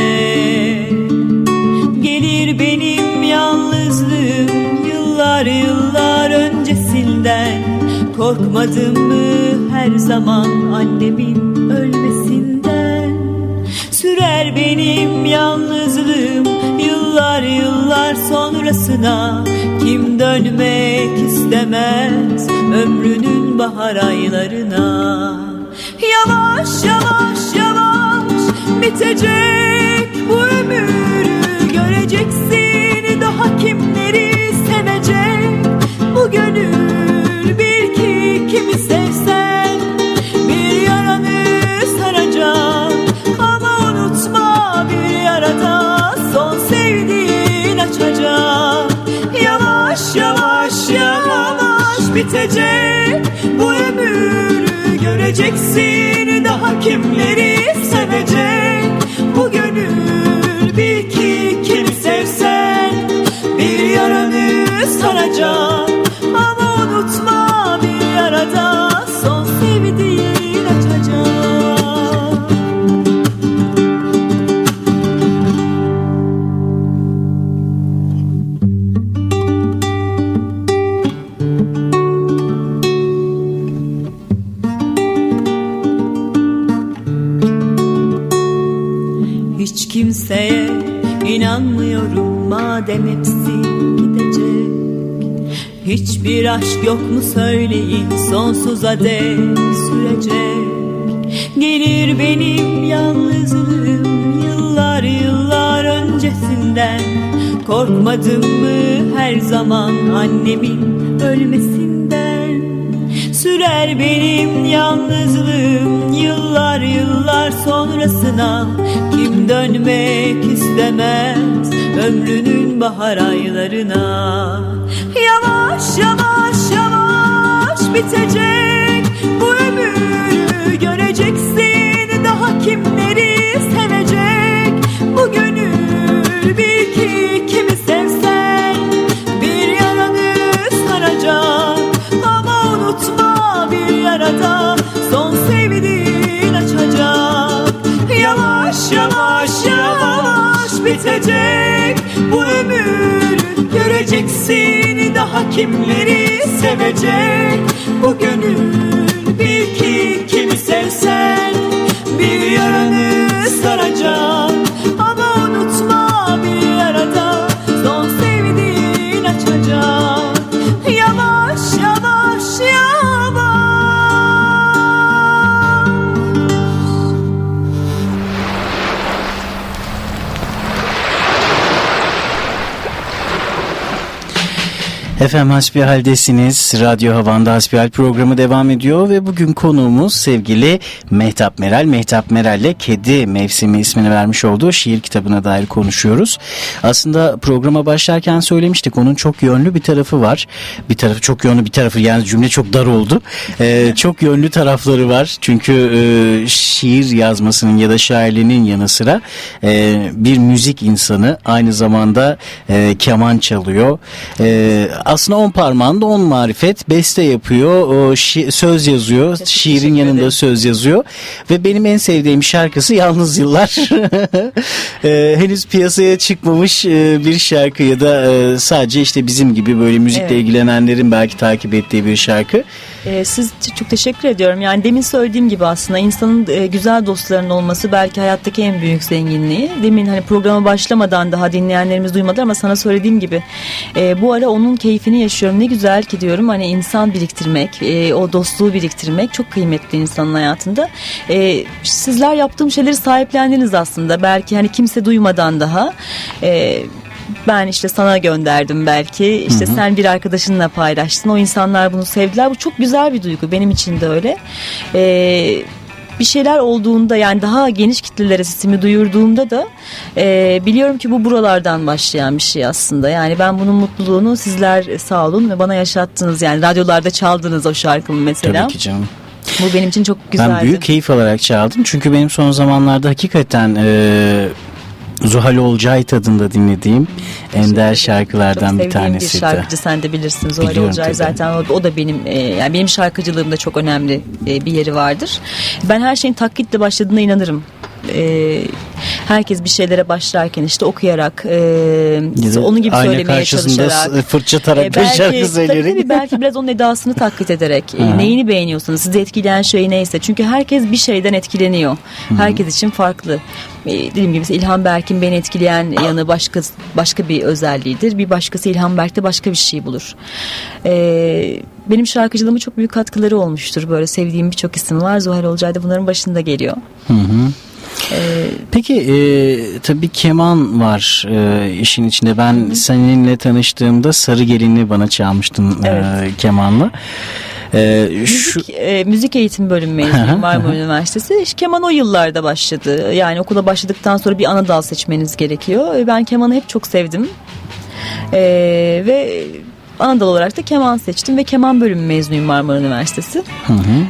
Gelir benim yalnızlığım yıllar yıllar öncesinden Korkmadım mı her zaman annemin ölmesinden? Sürer benim yalnızlığım yıllar yıllar sonrasına. Kim dönmek istemez ömrünün bahar aylarına? Yavaş yavaş yavaş bitecek bu ömür Göreceksin daha kimleri bitecek bu ömür göreceksin daha kimleri sevecek? Bu gönül bil ki kimi sevsen bir yaranı saracak. Arada. son aşk yok mu söyleyin sonsuza dek sürecek. Gelir benim yalnızlığım yıllar yıllar öncesinden. Korkmadım mı her zaman annemin ölmesinden? Sürer benim yalnızlığım yıllar yıllar sonrasına. Kim dönmek istemez ömrünün bahar aylarına bitecek. Bu ömür Göreceksin. Daha kimleri sevecek? Bu gönül Bil ki kimi sevsen. Bir yaranı saracak. Ama unutma bir yarada. Son sevdiğin açacak Yavaş yavaş yavaş bitecek. Bu ömür Göreceksin. Daha kimleri sevecek. Bu Efendim Hasbihaldesiniz. Radyo Havan'da Hasbihal programı devam ediyor ve bugün konuğumuz sevgili Mehtap Meral. Mehtap Meral'le Kedi Mevsimi ismini vermiş olduğu şiir kitabına dair konuşuyoruz. Aslında programa başlarken söylemiştik onun çok yönlü bir tarafı var. Bir tarafı çok yönlü bir tarafı yani cümle çok dar oldu. Ee, çok yönlü tarafları var. Çünkü e, şiir yazmasının ya da şairliğinin yanı sıra e, bir müzik insanı aynı zamanda e, keman çalıyor. E, aslında on parmağında on marifet beste yapıyor o şi- söz yazıyor şiirin yanında söz yazıyor ve benim en sevdiğim şarkısı Yalnız Yıllar E, henüz piyasaya çıkmamış e, bir şarkı ya da e, sadece işte bizim gibi böyle müzikle Evet. ilgilenenlerin belki takip ettiği bir şarkı Ee, siz çok teşekkür ediyorum. Yani demin söylediğim gibi aslında insanın e, güzel dostlarının olması belki hayattaki en büyük zenginliği. Demin hani programa başlamadan daha dinleyenlerimiz duymadı ama sana söylediğim gibi e, bu ara onun keyfini yaşıyorum. Ne güzel ki diyorum hani insan biriktirmek, e, o dostluğu biriktirmek çok kıymetli insanın hayatında. E, sizler yaptığım şeyleri sahiplendiniz aslında. Belki hani kimse duymadan daha. E, ben işte sana gönderdim belki işte sen bir arkadaşınla paylaştın o insanlar bunu sevdiler bu çok güzel bir duygu benim için de öyle Ee, bir şeyler olduğunda yani daha geniş kitlelere sesimi duyurduğumda da e, biliyorum ki bu buralardan başlayan bir şey aslında yani ben bunun mutluluğunu sizler sağ olun ve bana yaşattınız yani radyolarda çaldınız o şarkımı mesela tabii ki canım. bu benim için çok güzeldi. Ben büyük keyif alarak çaldım. Çünkü benim son zamanlarda hakikaten e, Zuhal Olcay tadında dinlediğim ender şarkılardan Çok bir sevdiğim tanesi bir şarkıcı sen de bilirsin Zuhal Biliyorum Olcay tabii. zaten o, o da benim e, yani benim şarkıcılığımda çok önemli e, bir yeri vardır. Ben her şeyin taklitle başladığına inanırım. E, herkes bir şeylere başlarken işte okuyarak e, da onun gibi ayna söylemeye çalışarak fırçatarak e, bir şarkı söyleyerek. tabii, tabii belki biraz onun edasını taklit ederek e, neyini beğeniyorsanız sizi etkileyen şey neyse. Çünkü herkes bir şeyden etkileniyor. Herkes için farklı. E, dediğim gibi İlhan Berk'in beni etkileyen yanı başka başka bir özelliğidir. Bir başkası İlhan Berk'te başka bir şey bulur. E, benim şarkıcılığıma çok büyük katkıları olmuştur. Böyle sevdiğim birçok isim var. Zuhal Olcay da bunların başında geliyor Peki e, tabii keman var e, işin içinde. Ben seninle tanıştığımda Sarı Gelin'i bana çalmıştın e, Evet. kemanla. E, şu Müzik, e, müzik eğitim bölümü mezunuyum Marmara Üniversitesi. İşte keman o yıllarda başladı. Yani okula başladıktan sonra bir ana dal seçmeniz gerekiyor. E, Ben kemanı hep çok sevdim. E, ve ana dal olarak da keman seçtim ve keman bölümü mezunuyum Marmara Üniversitesi.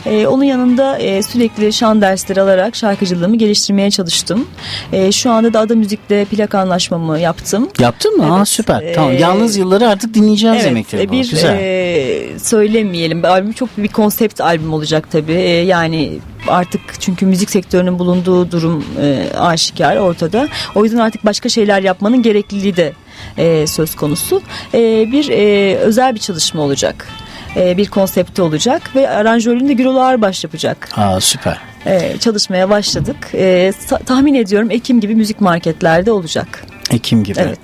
E, onun yanında e, sürekli şan dersleri alarak şarkıcılığımı geliştirmeye çalıştım. E, şu anda da Ada Müzik'te plak anlaşmamı yaptım. yaptın mı? Aa, Evet. süper. E, tamam. Yalnız yılları artık dinleyeceğiz demektir e, bu. bir Güzel. e, söylemeyelim. Albüm çok bir konsept albüm olacak tabii. E, yani artık çünkü müzik sektörünün bulunduğu durum e, aşikar ortada. O yüzden artık başka şeyler yapmanın gerekliliği de e, söz konusu. E, bir e, özel bir çalışma olacak. E, bir konsepti olacak ve aranjörlüğünü de Gürol Ağırbaş yapacak. Aa, süper. E, çalışmaya başladık. E, tahmin ediyorum Ekim gibi müzik marketlerde olacak. Ekim gibi. Evet.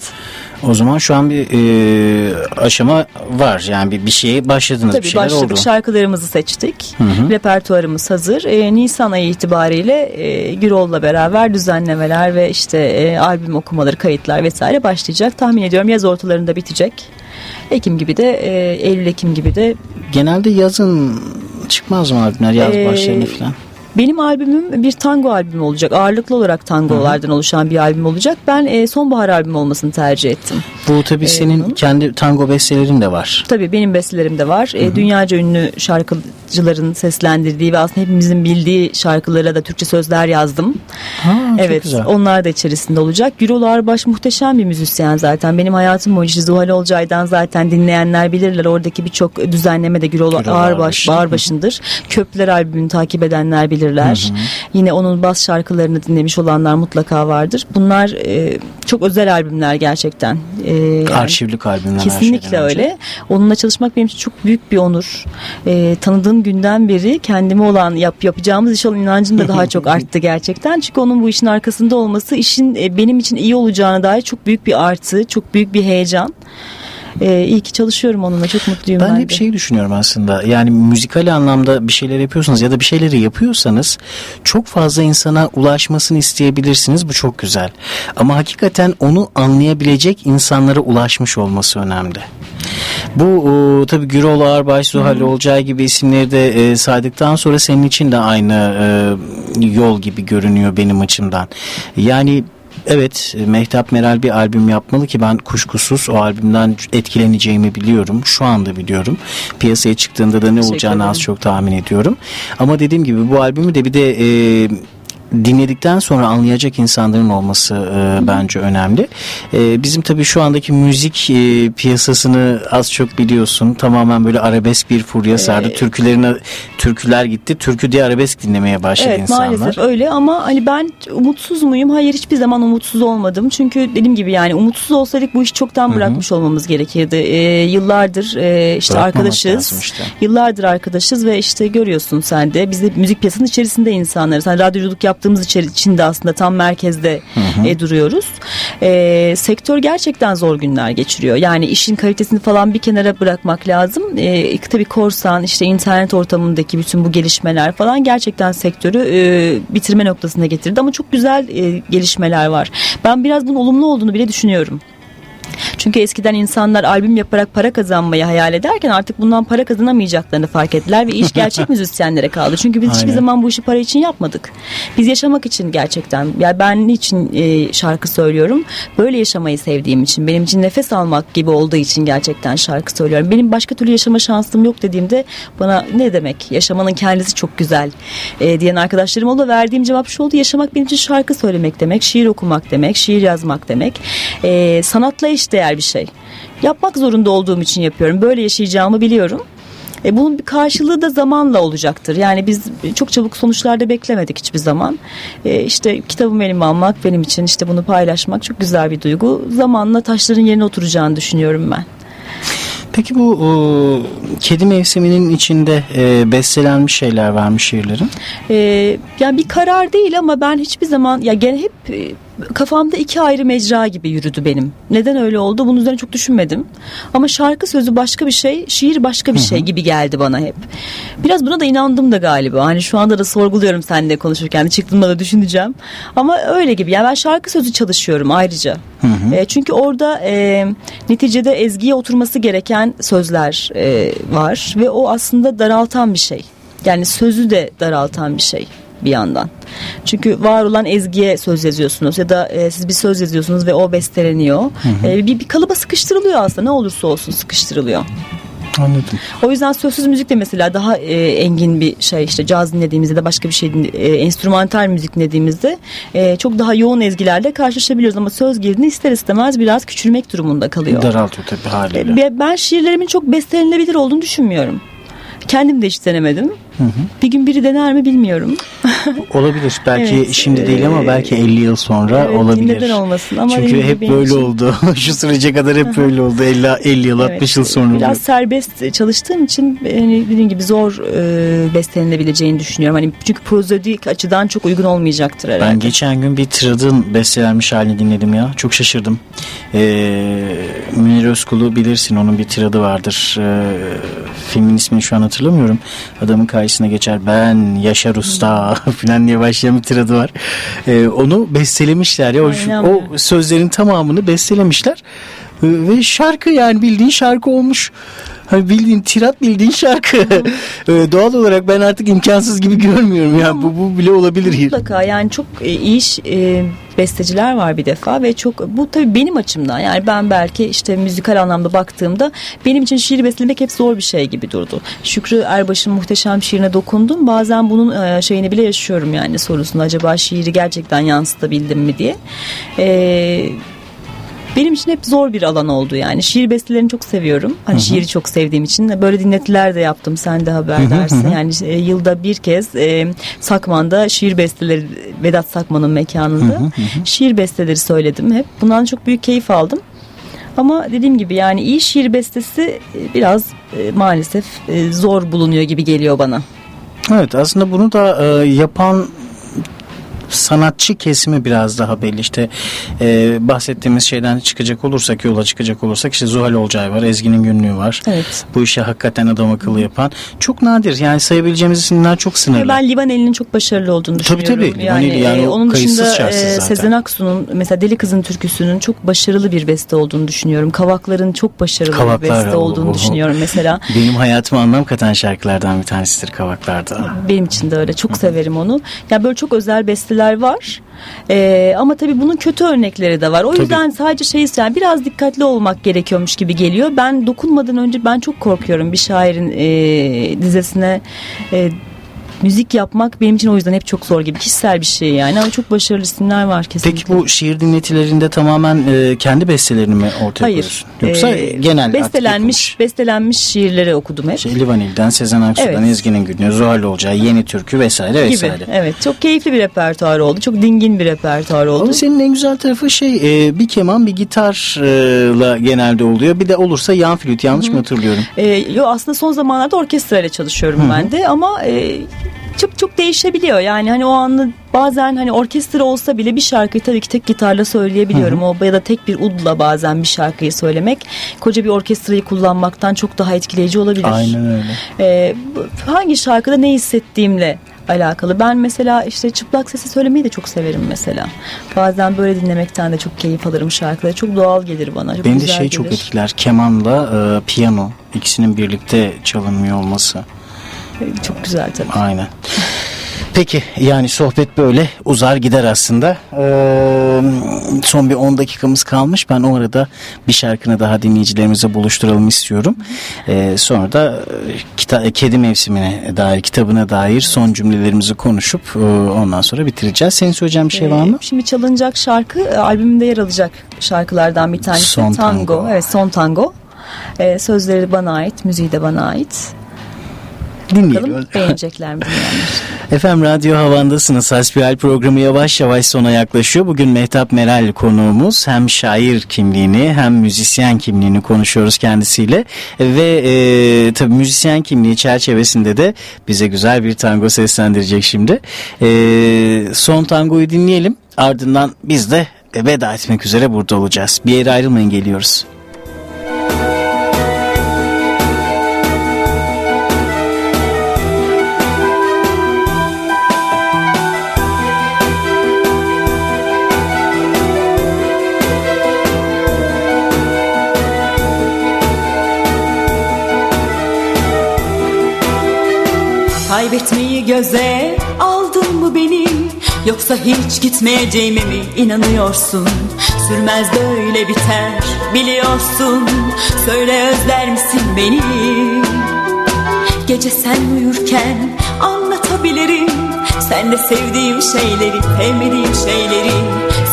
O zaman şu an bir e, aşama var. Yani bir, bir şeye başladınız. Tabii bir şeyler başladık. oldu. Şarkılarımızı seçtik. Repertuarımız hazır. E, Nisan ayı itibariyle e, Gürol'la beraber düzenlemeler ve işte e, albüm okumaları, kayıtlar vesaire başlayacak. Tahmin ediyorum yaz ortalarında bitecek. Ekim gibi de e, Eylül-Ekim gibi de Genelde yazın çıkmaz mı albümler yaz Ee, başlarında falan? Benim albümüm bir tango albümü olacak. Ağırlıklı olarak tangolardan oluşan bir albüm olacak. Ben e, sonbahar albümü olmasını tercih ettim. Bu tabii senin bunun- kendi tango bestelerin de var. Tabii benim bestelerim de var. E, dünyaca ünlü şarkıcıların seslendirdiği ve aslında hepimizin bildiği şarkılara da Türkçe sözler yazdım. Ha, evet, güzel. onlar da içerisinde olacak. Gürol Ağırbaş muhteşem bir müzisyen zaten. Benim hayatım boyunca Zuhal Olcay'dan zaten dinleyenler bilirler. Oradaki birçok düzenleme de Gürol, Gürol Ağırbaş, Ağırbaş. Ağırbaş'ındır. Köprüler albümünü takip edenler bilirler. Yine onun bas şarkılarını dinlemiş olanlar mutlaka vardır. Bunlar e, çok özel albümler gerçekten. E, yani- Arşivlik albümler Kesinlikle şeyden önce. öyle. Onunla çalışmak benim için çok büyük bir onur. Ee, tanıdığım günden beri kendime olan yap, yapacağımız iş olan inancım da daha çok arttı gerçekten. Çünkü onun bu işin arkasında olması işin e, benim için iyi olacağına dair çok büyük bir artı, çok büyük bir heyecan. Ee, iyi ki çalışıyorum onunla. Çok mutluyum ben, Ben de. hep şey düşünüyorum aslında. Yani müzikal anlamda bir şeyler yapıyorsanız ya da bir şeyleri yapıyorsanız çok fazla insana ulaşmasını isteyebilirsiniz. Bu çok güzel. Ama hakikaten onu anlayabilecek insanlara ulaşmış olması önemli. Bu e, tabii Gürol Ağarbaş, Zuhal Olcay gibi isimleri de e, saydıktan sonra senin için de aynı e, yol gibi görünüyor benim açımdan. Yani Evet Mehtap Meral bir albüm yapmalı ki ben kuşkusuz o albümden etkileneceğimi biliyorum. Şu anda biliyorum. Piyasaya çıktığında da ne olacağını az çok tahmin ediyorum. Ama dediğim gibi bu albümü de bir de e, dinledikten sonra anlayacak insanların olması e, bence önemli. E, bizim tabii şu andaki müzik e, piyasasını az çok biliyorsun. Tamamen böyle arabesk bir furya sardı. Türkülerine türküler gitti. Türkü diye arabesk dinlemeye başladı Evet insanlar. maalesef öyle ama hani ben umutsuz muyum? Hayır hiçbir zaman umutsuz olmadım. Çünkü dediğim gibi yani umutsuz olsaydık bu işi çoktan bırakmış olmamız gerekirdi. Ee, yıllardır e, işte Bırakmamak arkadaşız. işte. Yıllardır arkadaşız ve işte görüyorsun sen de biz de müzik piyasasının içerisinde insanlarız. Hani radyoculuk yaptığımız içeri- için de aslında tam merkezde e, duruyoruz. E, sektör gerçekten zor günler geçiriyor. Yani işin kalitesini falan bir kenara bırakmak lazım. E, tabii korsan işte internet ortamındaki bütün bu gelişmeler falan gerçekten sektörü e, bitirme noktasına getirdi. Ama çok güzel e, gelişmeler var. Ben biraz bunun olumlu olduğunu bile düşünüyorum. Çünkü eskiden insanlar albüm yaparak para kazanmayı hayal ederken artık bundan para kazanamayacaklarını fark ettiler ve iş gerçek müzisyenlere kaldı. Çünkü biz hiçbir Aynen. zaman bu işi para için yapmadık. Biz yaşamak için gerçekten. Yani ben niçin e, şarkı söylüyorum? Böyle yaşamayı sevdiğim için, benim için nefes almak gibi olduğu için gerçekten şarkı söylüyorum. Benim başka türlü yaşama şansım yok dediğimde bana ne demek? Yaşamanın kendisi çok güzel e, diyen arkadaşlarım oldu. Verdiğim cevap şu oldu. Yaşamak benim için şarkı söylemek demek, şiir okumak demek, şiir yazmak demek. E, sanatla eşdeğer bir şey. Yapmak zorunda olduğum için yapıyorum. Böyle yaşayacağımı biliyorum. E, bunun bir karşılığı da zamanla olacaktır. Yani biz çok çabuk sonuçlarda beklemedik hiçbir zaman. E, işte kitabımı elime almak benim için işte bunu paylaşmak çok güzel bir duygu. Zamanla taşların yerine oturacağını düşünüyorum ben. Peki bu e, kedi mevsiminin içinde e, bestelenmiş şeyler var mı şiirlerin? E, yani bir karar değil ama ben hiçbir zaman ya gene hep e, kafamda iki ayrı mecra gibi yürüdü benim. Neden öyle oldu? Bunun üzerine çok düşünmedim. Ama şarkı sözü başka bir şey, şiir başka bir şey gibi geldi bana hep. Biraz buna da inandım da galiba. Hani şu anda da sorguluyorum seninle konuşurken. Çıktığımda da düşüneceğim. Ama öyle gibi. Yani ben şarkı sözü çalışıyorum ayrıca. E, çünkü orada e, neticede ezgiye oturması gereken sözler e, var ve o aslında daraltan bir şey. Yani sözü de daraltan bir şey bir yandan. Çünkü var olan ezgiye söz yazıyorsunuz ya da e, siz bir söz yazıyorsunuz ve o besteleniyor. E, bir, bir kalıba sıkıştırılıyor aslında ne olursa olsun sıkıştırılıyor. Anladım. O yüzden sözsüz müzik de mesela daha e, engin bir şey işte caz dinlediğimizde de başka bir şey e, enstrümantal müzik dinlediğimizde e, çok daha yoğun ezgilerle karşılaşabiliyoruz ama söz girdiğinde ister istemez biraz küçülmek durumunda kalıyor. Daraltıyor tabii haliyle. E, Ben şiirlerimin çok bestelenilebilir olduğunu düşünmüyorum. Kendim de hiç denemedim. Bir gün biri dener mi bilmiyorum. Olabilir. Belki Evet, şimdi değil ama e, belki 50 yıl sonra evet, olabilir. neden olmasın ama Çünkü hep böyle için- oldu. Şu sürece kadar hep böyle oldu. 50 50 yıl, 60 yıl sonra Biraz oluyor. serbest çalıştığım için hani dediğim gibi zor e, bestelenebileceğini düşünüyorum. Hani çünkü prozodik açıdan çok uygun olmayacaktır herhalde. Ben geçen gün bir Tırad'ın bestelenmiş halini dinledim ya. Çok şaşırdım. Ee, Münir Özkul'u bilirsin. Onun bir tiradı vardır. Ee, filmin ismini şu an hatırlamıyorum. Adamın karşısına geçer. Ben Yaşar Usta falan diye başlayan bir tiradı var. Ee, onu bestelemişler ya. O, Aynen o sözlerin tamamını bestelemişler. Ee, Ve şarkı yani bildiğin şarkı olmuş. Hani bildiğin tirat bildiğin şarkı. Ee, Doğal olarak ben artık imkansız gibi görmüyorum ya. Bu, bu bile olabilir. Mutlaka yani çok e, iyi iş, e, besteciler var bir defa ve çok bu tabii benim açımdan yani ben belki işte müzikal anlamda baktığımda benim için şiir bestelemek hep zor bir şey gibi durdu. Şükrü Erbaş'ın muhteşem şiirine dokundum. Bazen bunun e, şeyini bile yaşıyorum yani sorusunu acaba şiiri gerçekten yansıtabildim mi diye. Eee benim için hep zor bir alan oldu yani. Şiir bestelerini çok seviyorum. Hani şiiri çok sevdiğim için böyle dinletiler de yaptım. Sen de haberdarsın. Yani e, yılda bir kez e, Sakman'da şiir besteleri Vedat Sakman'ın mekanında şiir besteleri söyledim hep. Bundan çok büyük keyif aldım. Ama dediğim gibi yani iyi şiir bestesi e, biraz e, maalesef e, zor bulunuyor gibi geliyor bana. Evet aslında bunu da e, yapan sanatçı kesimi biraz daha belli işte e, bahsettiğimiz şeyden çıkacak olursak yola çıkacak olursak işte Zuhal Olcay var Ezgi'nin günlüğü var Evet. bu işi hakikaten adam akıllı yapan çok nadir yani sayabileceğimiz isimler çok sınırlı Ben Livaneli'nin çok başarılı olduğunu Tabii, düşünüyorum. tabii. Livaneli yani e, o onun kayıtsız dışında e. Sezen Aksu'nun mesela Deli Kızın türküsünün çok başarılı bir beste olduğunu düşünüyorum. Kavakların çok başarılı Kavaklar, bir beste o- olduğunu o- düşünüyorum mesela. benim hayatıma anlam katan şarkılardan bir tanesidir Kavaklar'da Benim için de öyle. Çok severim onu. Ya böyle çok özel besteler var. Ee, ama tabii bunun kötü örnekleri de var. O Tabii. yüzden sadece şey yani biraz dikkatli olmak gerekiyormuş gibi geliyor. Ben dokunmadan önce ben çok korkuyorum bir şairin e, dizesine e, müzik yapmak benim için o yüzden hep çok zor gibi. Kişisel bir şey yani ama çok başarılı isimler var kesinlikle. Peki bu şiir dinletilerinde tamamen e, kendi bestelerini mi ortaya Hayır. koyuyorsun? Yoksa Ee, genel bestelenmiş bestelenmiş şiirleri okudum hep. Şey, Livaneli'den, Sezen Aksu'dan, Evet. Ezgi'nin günlüğü, Zuhal Olcay, Yeni Türkü vesaire gibi. vesaire. Evet. Çok keyifli bir repertuar oldu. Çok dingin bir repertuar oldu. Ama senin en güzel tarafı şey e, bir keman bir gitarla genelde oluyor. Bir de olursa yan flüt yanlış mı hatırlıyorum? Ee, yo aslında son zamanlarda orkestrayla çalışıyorum ben de ama e, çok çok değişebiliyor. Yani hani o anlı bazen hani orkestra olsa bile bir şarkıyı tabii ki tek gitarla söyleyebiliyorum. O ya da tek bir udla bazen bir şarkıyı söylemek koca bir orkestrayı kullanmaktan çok daha etkileyici olabilir. Aynen öyle. Ee, hangi şarkıda ne hissettiğimle alakalı. Ben mesela işte çıplak sesi söylemeyi de çok severim mesela. Bazen böyle dinlemekten de çok keyif alırım şarkıları. Çok doğal gelir bana. Çok de şey çok gelir. etkiler. Kemanla e, piyano ikisinin birlikte çalınmıyor olması. Çok güzel tabii. Aynen. Peki yani sohbet böyle uzar gider aslında. Ee, son bir 10 dakikamız kalmış. Ben o arada bir şarkını daha dinleyicilerimize buluşturalım istiyorum. Ee, sonra da e, kita- kedi mevsimine dair, kitabına dair son cümlelerimizi konuşup e, ondan sonra bitireceğiz. Senin söyleyeceğin bir şey var mı? Ee, Şimdi çalınacak şarkı e, albümümde yer alacak şarkılardan bir tanesi. Son Tango. Evet Son Tango. Ee, sözleri bana ait, müziği de bana ait. Dinleyelim. Bakalım beğenecekler mi dinleyenler? Efendim Radyo Havan'dasınız. Hasbihal programı yavaş yavaş sona yaklaşıyor. Bugün Mehtap Meral konuğumuz. Hem şair kimliğini hem müzisyen kimliğini konuşuyoruz kendisiyle. Ve e, tabii müzisyen kimliği çerçevesinde de bize güzel bir tango seslendirecek şimdi. E, son tangoyu dinleyelim. Ardından biz de veda etmek üzere burada olacağız. Bir yere ayrılmayın geliyoruz. Kaybetmeyi göze aldın mı beni? Yoksa hiç gitmeyeceğime mi inanıyorsun? Sürmez böyle biter biliyorsun. Söyle özler misin beni? Gece sen uyurken anlatabilirim. Sen de sevdiğim şeyleri sevmediğim şeyleri.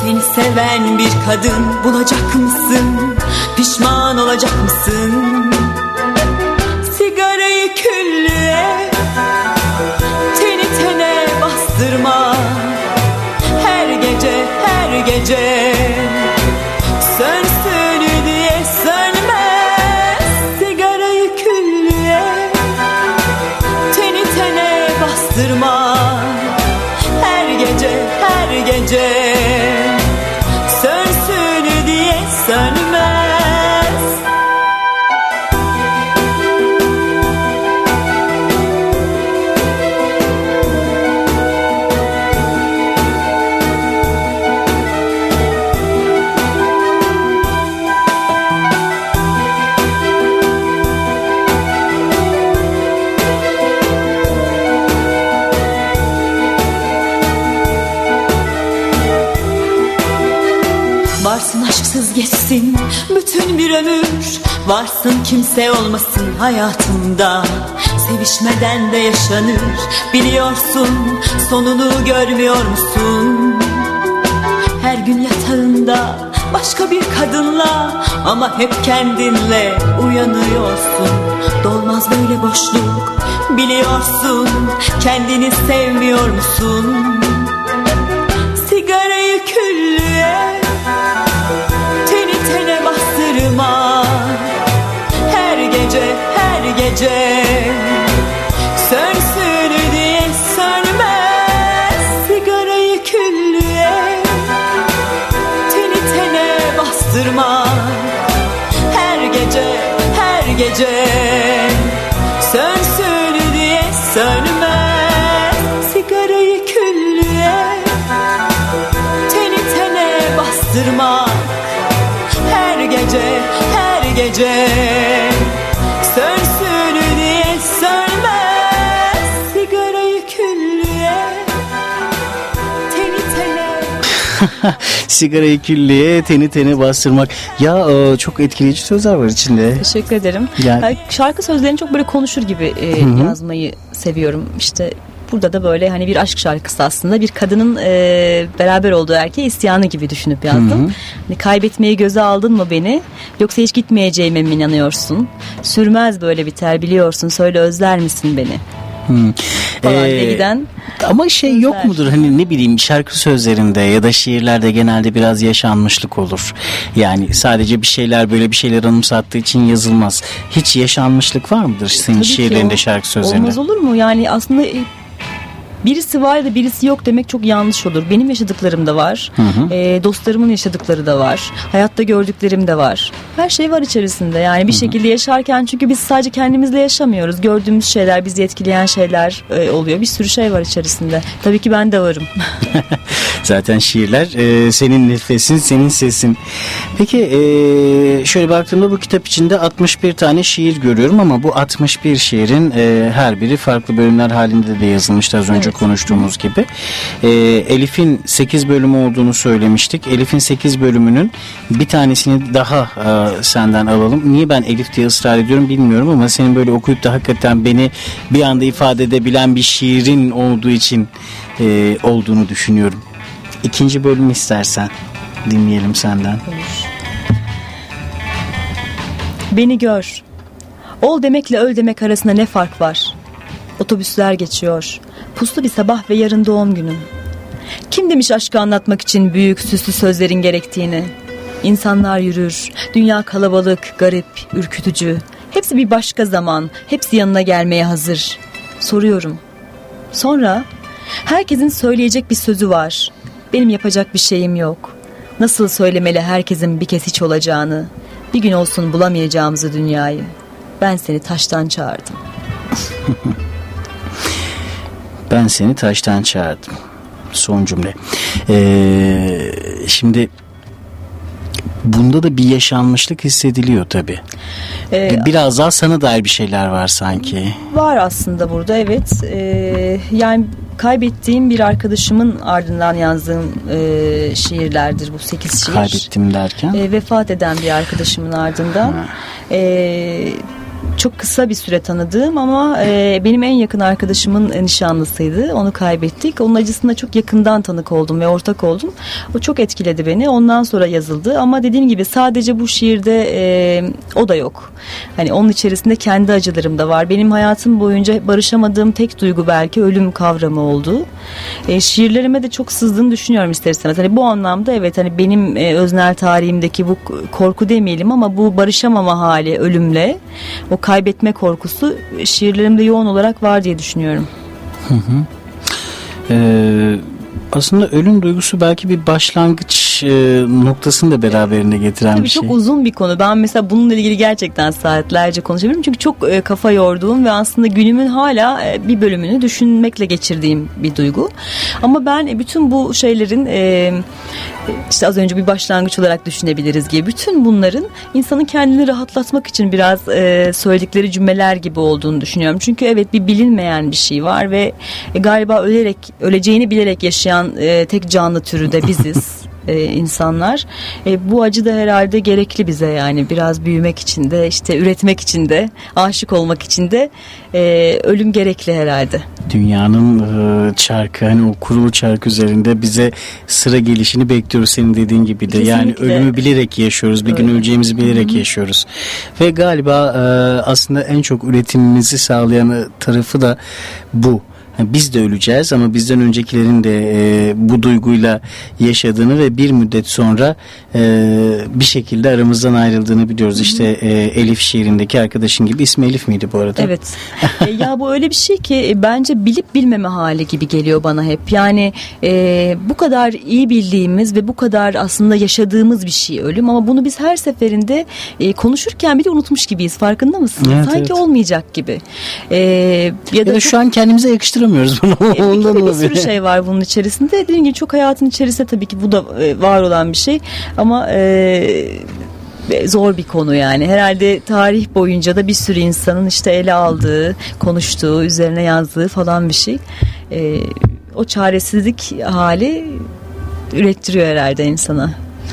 Seni seven bir kadın bulacak mısın? Pişman olacak mısın bir ömür Varsın kimse olmasın hayatımda. Sevişmeden de yaşanır. Biliyorsun Sonunu görmüyor musun? Her gün yatağında başka bir kadınla Ama hep kendinle uyanıyorsun. Dolmaz böyle boşluk biliyorsun. Kendini sevmiyor musun? Gece Sönsün diye sönmez. Sigarayı küllüye Teni tene bastırma. Her gece her gece. Sönsün diye sönmez. Sigarayı küllüye Teni tene bastırma. Her gece her gece Sigarayı küllüye teni teni bastırmak. Ya e, çok etkileyici sözler var içinde. Teşekkür ederim. Yani- şarkı sözlerini çok böyle konuşur gibi e, yazmayı seviyorum. İşte burada da böyle hani bir aşk şarkısı aslında bir kadının e, beraber olduğu erkeğe isyanı gibi düşünüp yazdım. Hani kaybetmeyi göze aldın mı beni yoksa hiç gitmeyeceğime mi inanıyorsun? Sürmez böyle biter biliyorsun söyle özler misin beni? Falan diye Ee, giden Ama şey yok Sözler. mudur hani ne bileyim şarkı sözlerinde ya da şiirlerde genelde biraz yaşanmışlık olur. Yani sadece bir şeyler böyle bir şeyler anımsattığı için yazılmaz. Hiç yaşanmışlık var mıdır senin Tabii şiirlerinde o- şarkı sözlerinde? Olmaz olur mu? Yani aslında birisi var da birisi yok demek çok yanlış olur. Benim yaşadıklarım da var. E, dostlarımın yaşadıkları da var. Hayatta gördüklerim de var. Her şey var içerisinde. Yani bir şekilde yaşarken çünkü biz sadece kendimizle yaşamıyoruz. Gördüğümüz şeyler, bizi etkileyen şeyler e, oluyor. Bir sürü şey var içerisinde. Tabii ki ben de varım. Zaten şiirler e, senin nefesin, senin sesin. Peki e, şöyle baktığımda bu kitap içinde 61 tane şiir görüyorum ama bu 61 şiirin e, her biri farklı bölümler halinde de yazılmıştı az önce Evet. konuştuğumuz gibi. E, Elif'in 8 bölümü olduğunu söylemiştik. Elif'in 8 bölümünün bir tanesini daha e, senden alalım. Niye ben Elif diye ısrar ediyorum bilmiyorum ama senin böyle okuyup da hakikaten beni bir anda ifade edebilen bir şiirin olduğu için e, olduğunu düşünüyorum. İkinci bölüm istersen dinleyelim senden. Beni gör. Ol demekle öl demek arasında ne fark var? Otobüsler geçiyor. Puslu bir sabah ve yarın doğum günüm. Kim demiş aşkı anlatmak için büyük süslü sözlerin gerektiğini? İnsanlar yürür, dünya kalabalık, garip, ürkütücü. Hepsi bir başka zaman, hepsi yanına gelmeye hazır. Soruyorum. Sonra herkesin söyleyecek bir sözü var. Benim yapacak bir şeyim yok. Nasıl söylemeli herkesin bir kez hiç olacağını. Bir gün olsun bulamayacağımızı dünyayı. Ben seni taştan çağırdım. Ben seni taştan çağırdım. Son cümle. Ee, şimdi bunda da bir yaşanmışlık hissediliyor tabi. Ee, Biraz daha sana dair bir şeyler var sanki. Var aslında burada evet. Ee, yani kaybettiğim bir arkadaşımın ardından yazdığım e, şiirlerdir bu sekiz şiir. Kaybettim derken. E, vefat eden bir arkadaşımın ardından. E, çok kısa bir süre tanıdığım ama e, benim en yakın arkadaşımın nişanlısıydı. Onu kaybettik. Onun acısına çok yakından tanık oldum ve ortak oldum. O çok etkiledi beni. Ondan sonra yazıldı ama dediğim gibi sadece bu şiirde e, o da yok. Hani onun içerisinde kendi acılarım da var. Benim hayatım boyunca barışamadığım tek duygu belki ölüm kavramı oldu. E, şiirlerime de çok sızdığını düşünüyorum ister istemez. Hani bu anlamda evet hani benim e, öznel tarihimdeki bu korku demeyelim ama bu barışamama hali ölümle o kaybetme korkusu şiirlerimde yoğun olarak var diye düşünüyorum. Ee, aslında ölüm duygusu belki bir başlangıç e, noktasını da beraberinde getiren Tabii bir şey. çok uzun bir konu. Ben mesela bununla ilgili gerçekten saatlerce konuşabilirim. Çünkü çok e, kafa yorduğum ve aslında günümün hala e, bir bölümünü düşünmekle geçirdiğim bir duygu. Ama ben e, bütün bu şeylerin e, işte az önce bir başlangıç olarak düşünebiliriz gibi bütün bunların insanın kendini rahatlatmak için biraz e, söyledikleri cümleler gibi olduğunu düşünüyorum. Çünkü evet bir bilinmeyen bir şey var ve e, galiba ölerek öleceğini bilerek yaşayan e, tek canlı türü de biziz. e, insanlar. E, bu acı da herhalde gerekli bize yani biraz büyümek için de işte üretmek için de aşık olmak için de e, ölüm gerekli herhalde. Dünyanın e, çarkı hani o kurulu çark üzerinde bize sıra gelişini bekliyoruz senin dediğin gibi de. Yani Kesinlikle. ölümü bilerek yaşıyoruz. Bir gün Öyle. öleceğimizi bilerek yaşıyoruz. Ve galiba e, aslında en çok üretimimizi sağlayan tarafı da bu. Biz de öleceğiz ama bizden öncekilerin de e, bu duyguyla yaşadığını ve bir müddet sonra e, bir şekilde aramızdan ayrıldığını biliyoruz. İşte e, Elif şiirindeki arkadaşın gibi ismi Elif miydi bu arada? Evet. E, ya bu öyle bir şey ki e, bence bilip bilmeme hali gibi geliyor bana hep. Yani e, bu kadar iyi bildiğimiz ve bu kadar aslında yaşadığımız bir şey ölüm ama bunu biz her seferinde e, konuşurken bile unutmuş gibiyiz. Farkında mısın? Evet, Sanki evet. olmayacak gibi. E, ya Ya da çok- şu an kendimize yakıştıramıyoruz bunu. E, bir, Ondan bir olabilir. sürü şey var bunun içerisinde. Dediğim gibi çok hayatın içerisinde tabii ki bu da e, var olan bir şey. Ama e, zor bir konu yani. Herhalde tarih boyunca da bir sürü insanın işte ele aldığı, konuştuğu, üzerine yazdığı falan bir şey. E, o çaresizlik hali ürettiriyor herhalde insana.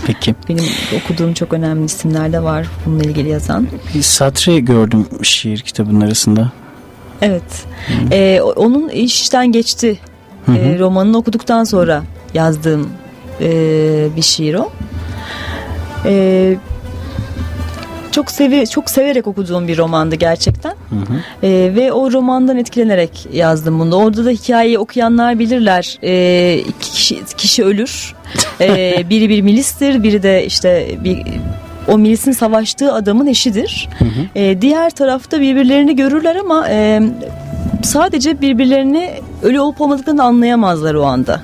Peki. Benim okuduğum çok önemli isimler de var bununla ilgili yazan. Bir Satri gördüm şiir kitabının arasında. Evet. O- onun iş işten geçti. Hı hı. Ee, romanını okuduktan sonra yazdığım e, bir şiir o. Ee, çok sevi çok severek okuduğum bir romandı gerçekten. Hı hı. Ee, ve o romandan etkilenerek yazdım bunu. Orada da hikayeyi okuyanlar bilirler. İki kişi, kişi ölür. Ee, biri bir milistir, biri de işte bir o milisin savaştığı adamın eşidir. Ee, diğer tarafta birbirlerini görürler ama e, sadece birbirlerini ölü olup olmadıklarını anlayamazlar o anda.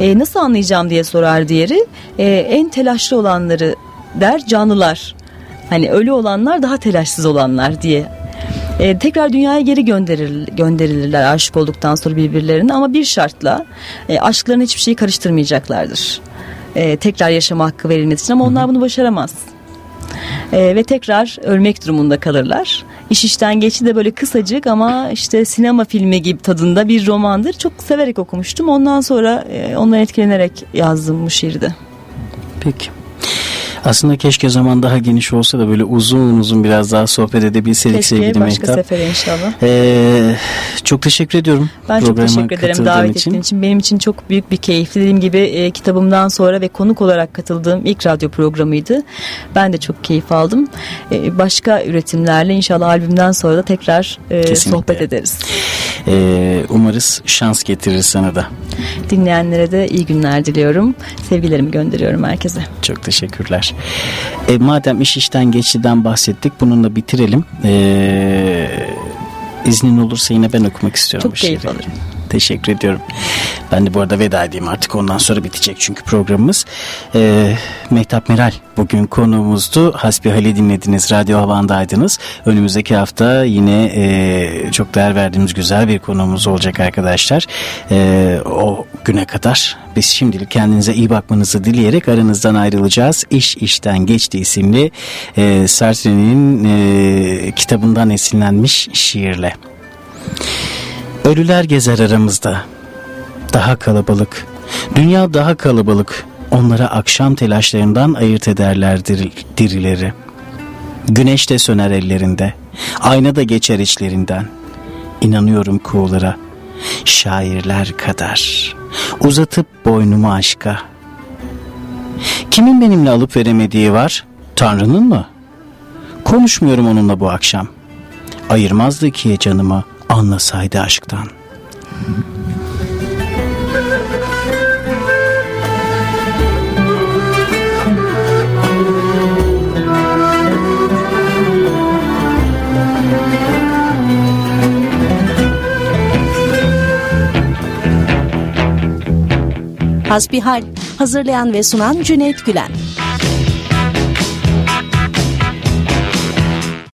Ee, nasıl anlayacağım diye sorar diğeri. Ee, en telaşlı olanları der canlılar. Hani ölü olanlar daha telaşsız olanlar diye e, tekrar dünyaya geri gönderir, gönderilirler aşık olduktan sonra birbirlerine ama bir şartla e, aşklarına hiçbir şeyi karıştırmayacaklardır. E, tekrar yaşama hakkı verilmesi için ama onlar bunu başaramaz. E, ve tekrar ölmek durumunda kalırlar. İş işten geçti de böyle kısacık ama işte sinema filmi gibi tadında bir romandır. Çok severek okumuştum. Ondan sonra e, ondan etkilenerek yazdım bu şiirde. Peki. Aslında keşke zaman daha geniş olsa da böyle uzun uzun biraz daha sohbet edebilseydik Keşke sevgili başka Mehtap. sefere inşallah. Ee, çok teşekkür ediyorum. Ben çok teşekkür ederim davet ettiğin için. Benim için çok büyük bir keyifli. Dediğim gibi e, kitabımdan sonra ve konuk olarak katıldığım ilk radyo programıydı. Ben de çok keyif aldım. E, başka üretimlerle inşallah albümden sonra da tekrar e, Kesinlikle. sohbet ederiz. Ee, umarız şans getirir sana da. Dinleyenlere de iyi günler diliyorum. Sevgilerimi gönderiyorum herkese. Çok teşekkürler. E, madem iş işten geçtiden bahsettik bununla bitirelim. Ee, iznin olursa yine ben okumak istiyorum. Çok keyif alırım. Teşekkür ediyorum. Ben de bu arada veda edeyim artık ondan sonra bitecek çünkü programımız. Ee, Mehtap Meral bugün konuğumuzdu. Hasbihali dinlediniz. Radyo Havan'daydınız. Önümüzdeki hafta yine e, çok değer verdiğimiz güzel bir konuğumuz olacak arkadaşlar. Ee, o güne kadar biz şimdilik kendinize iyi bakmanızı dileyerek aranızdan ayrılacağız. İş işten geçti isimli e, Sartre'nin e, kitabından esinlenmiş şiirle. Ölüler gezer aramızda. Daha kalabalık. Dünya daha kalabalık. Onlara akşam telaşlarından ayırt ederler diri- dirileri. Güneş de söner ellerinde. Ayna da geçer içlerinden. İnanıyorum kuğulara. Şairler kadar. Uzatıp boynumu aşka. Kimin benimle alıp veremediği var? Tanrı'nın mı? Konuşmuyorum onunla bu akşam. Ayırmazdı ki canımı anlasaydı aşktan. Hasbihal Hazırlayan ve sunan Cüneyt Gülen.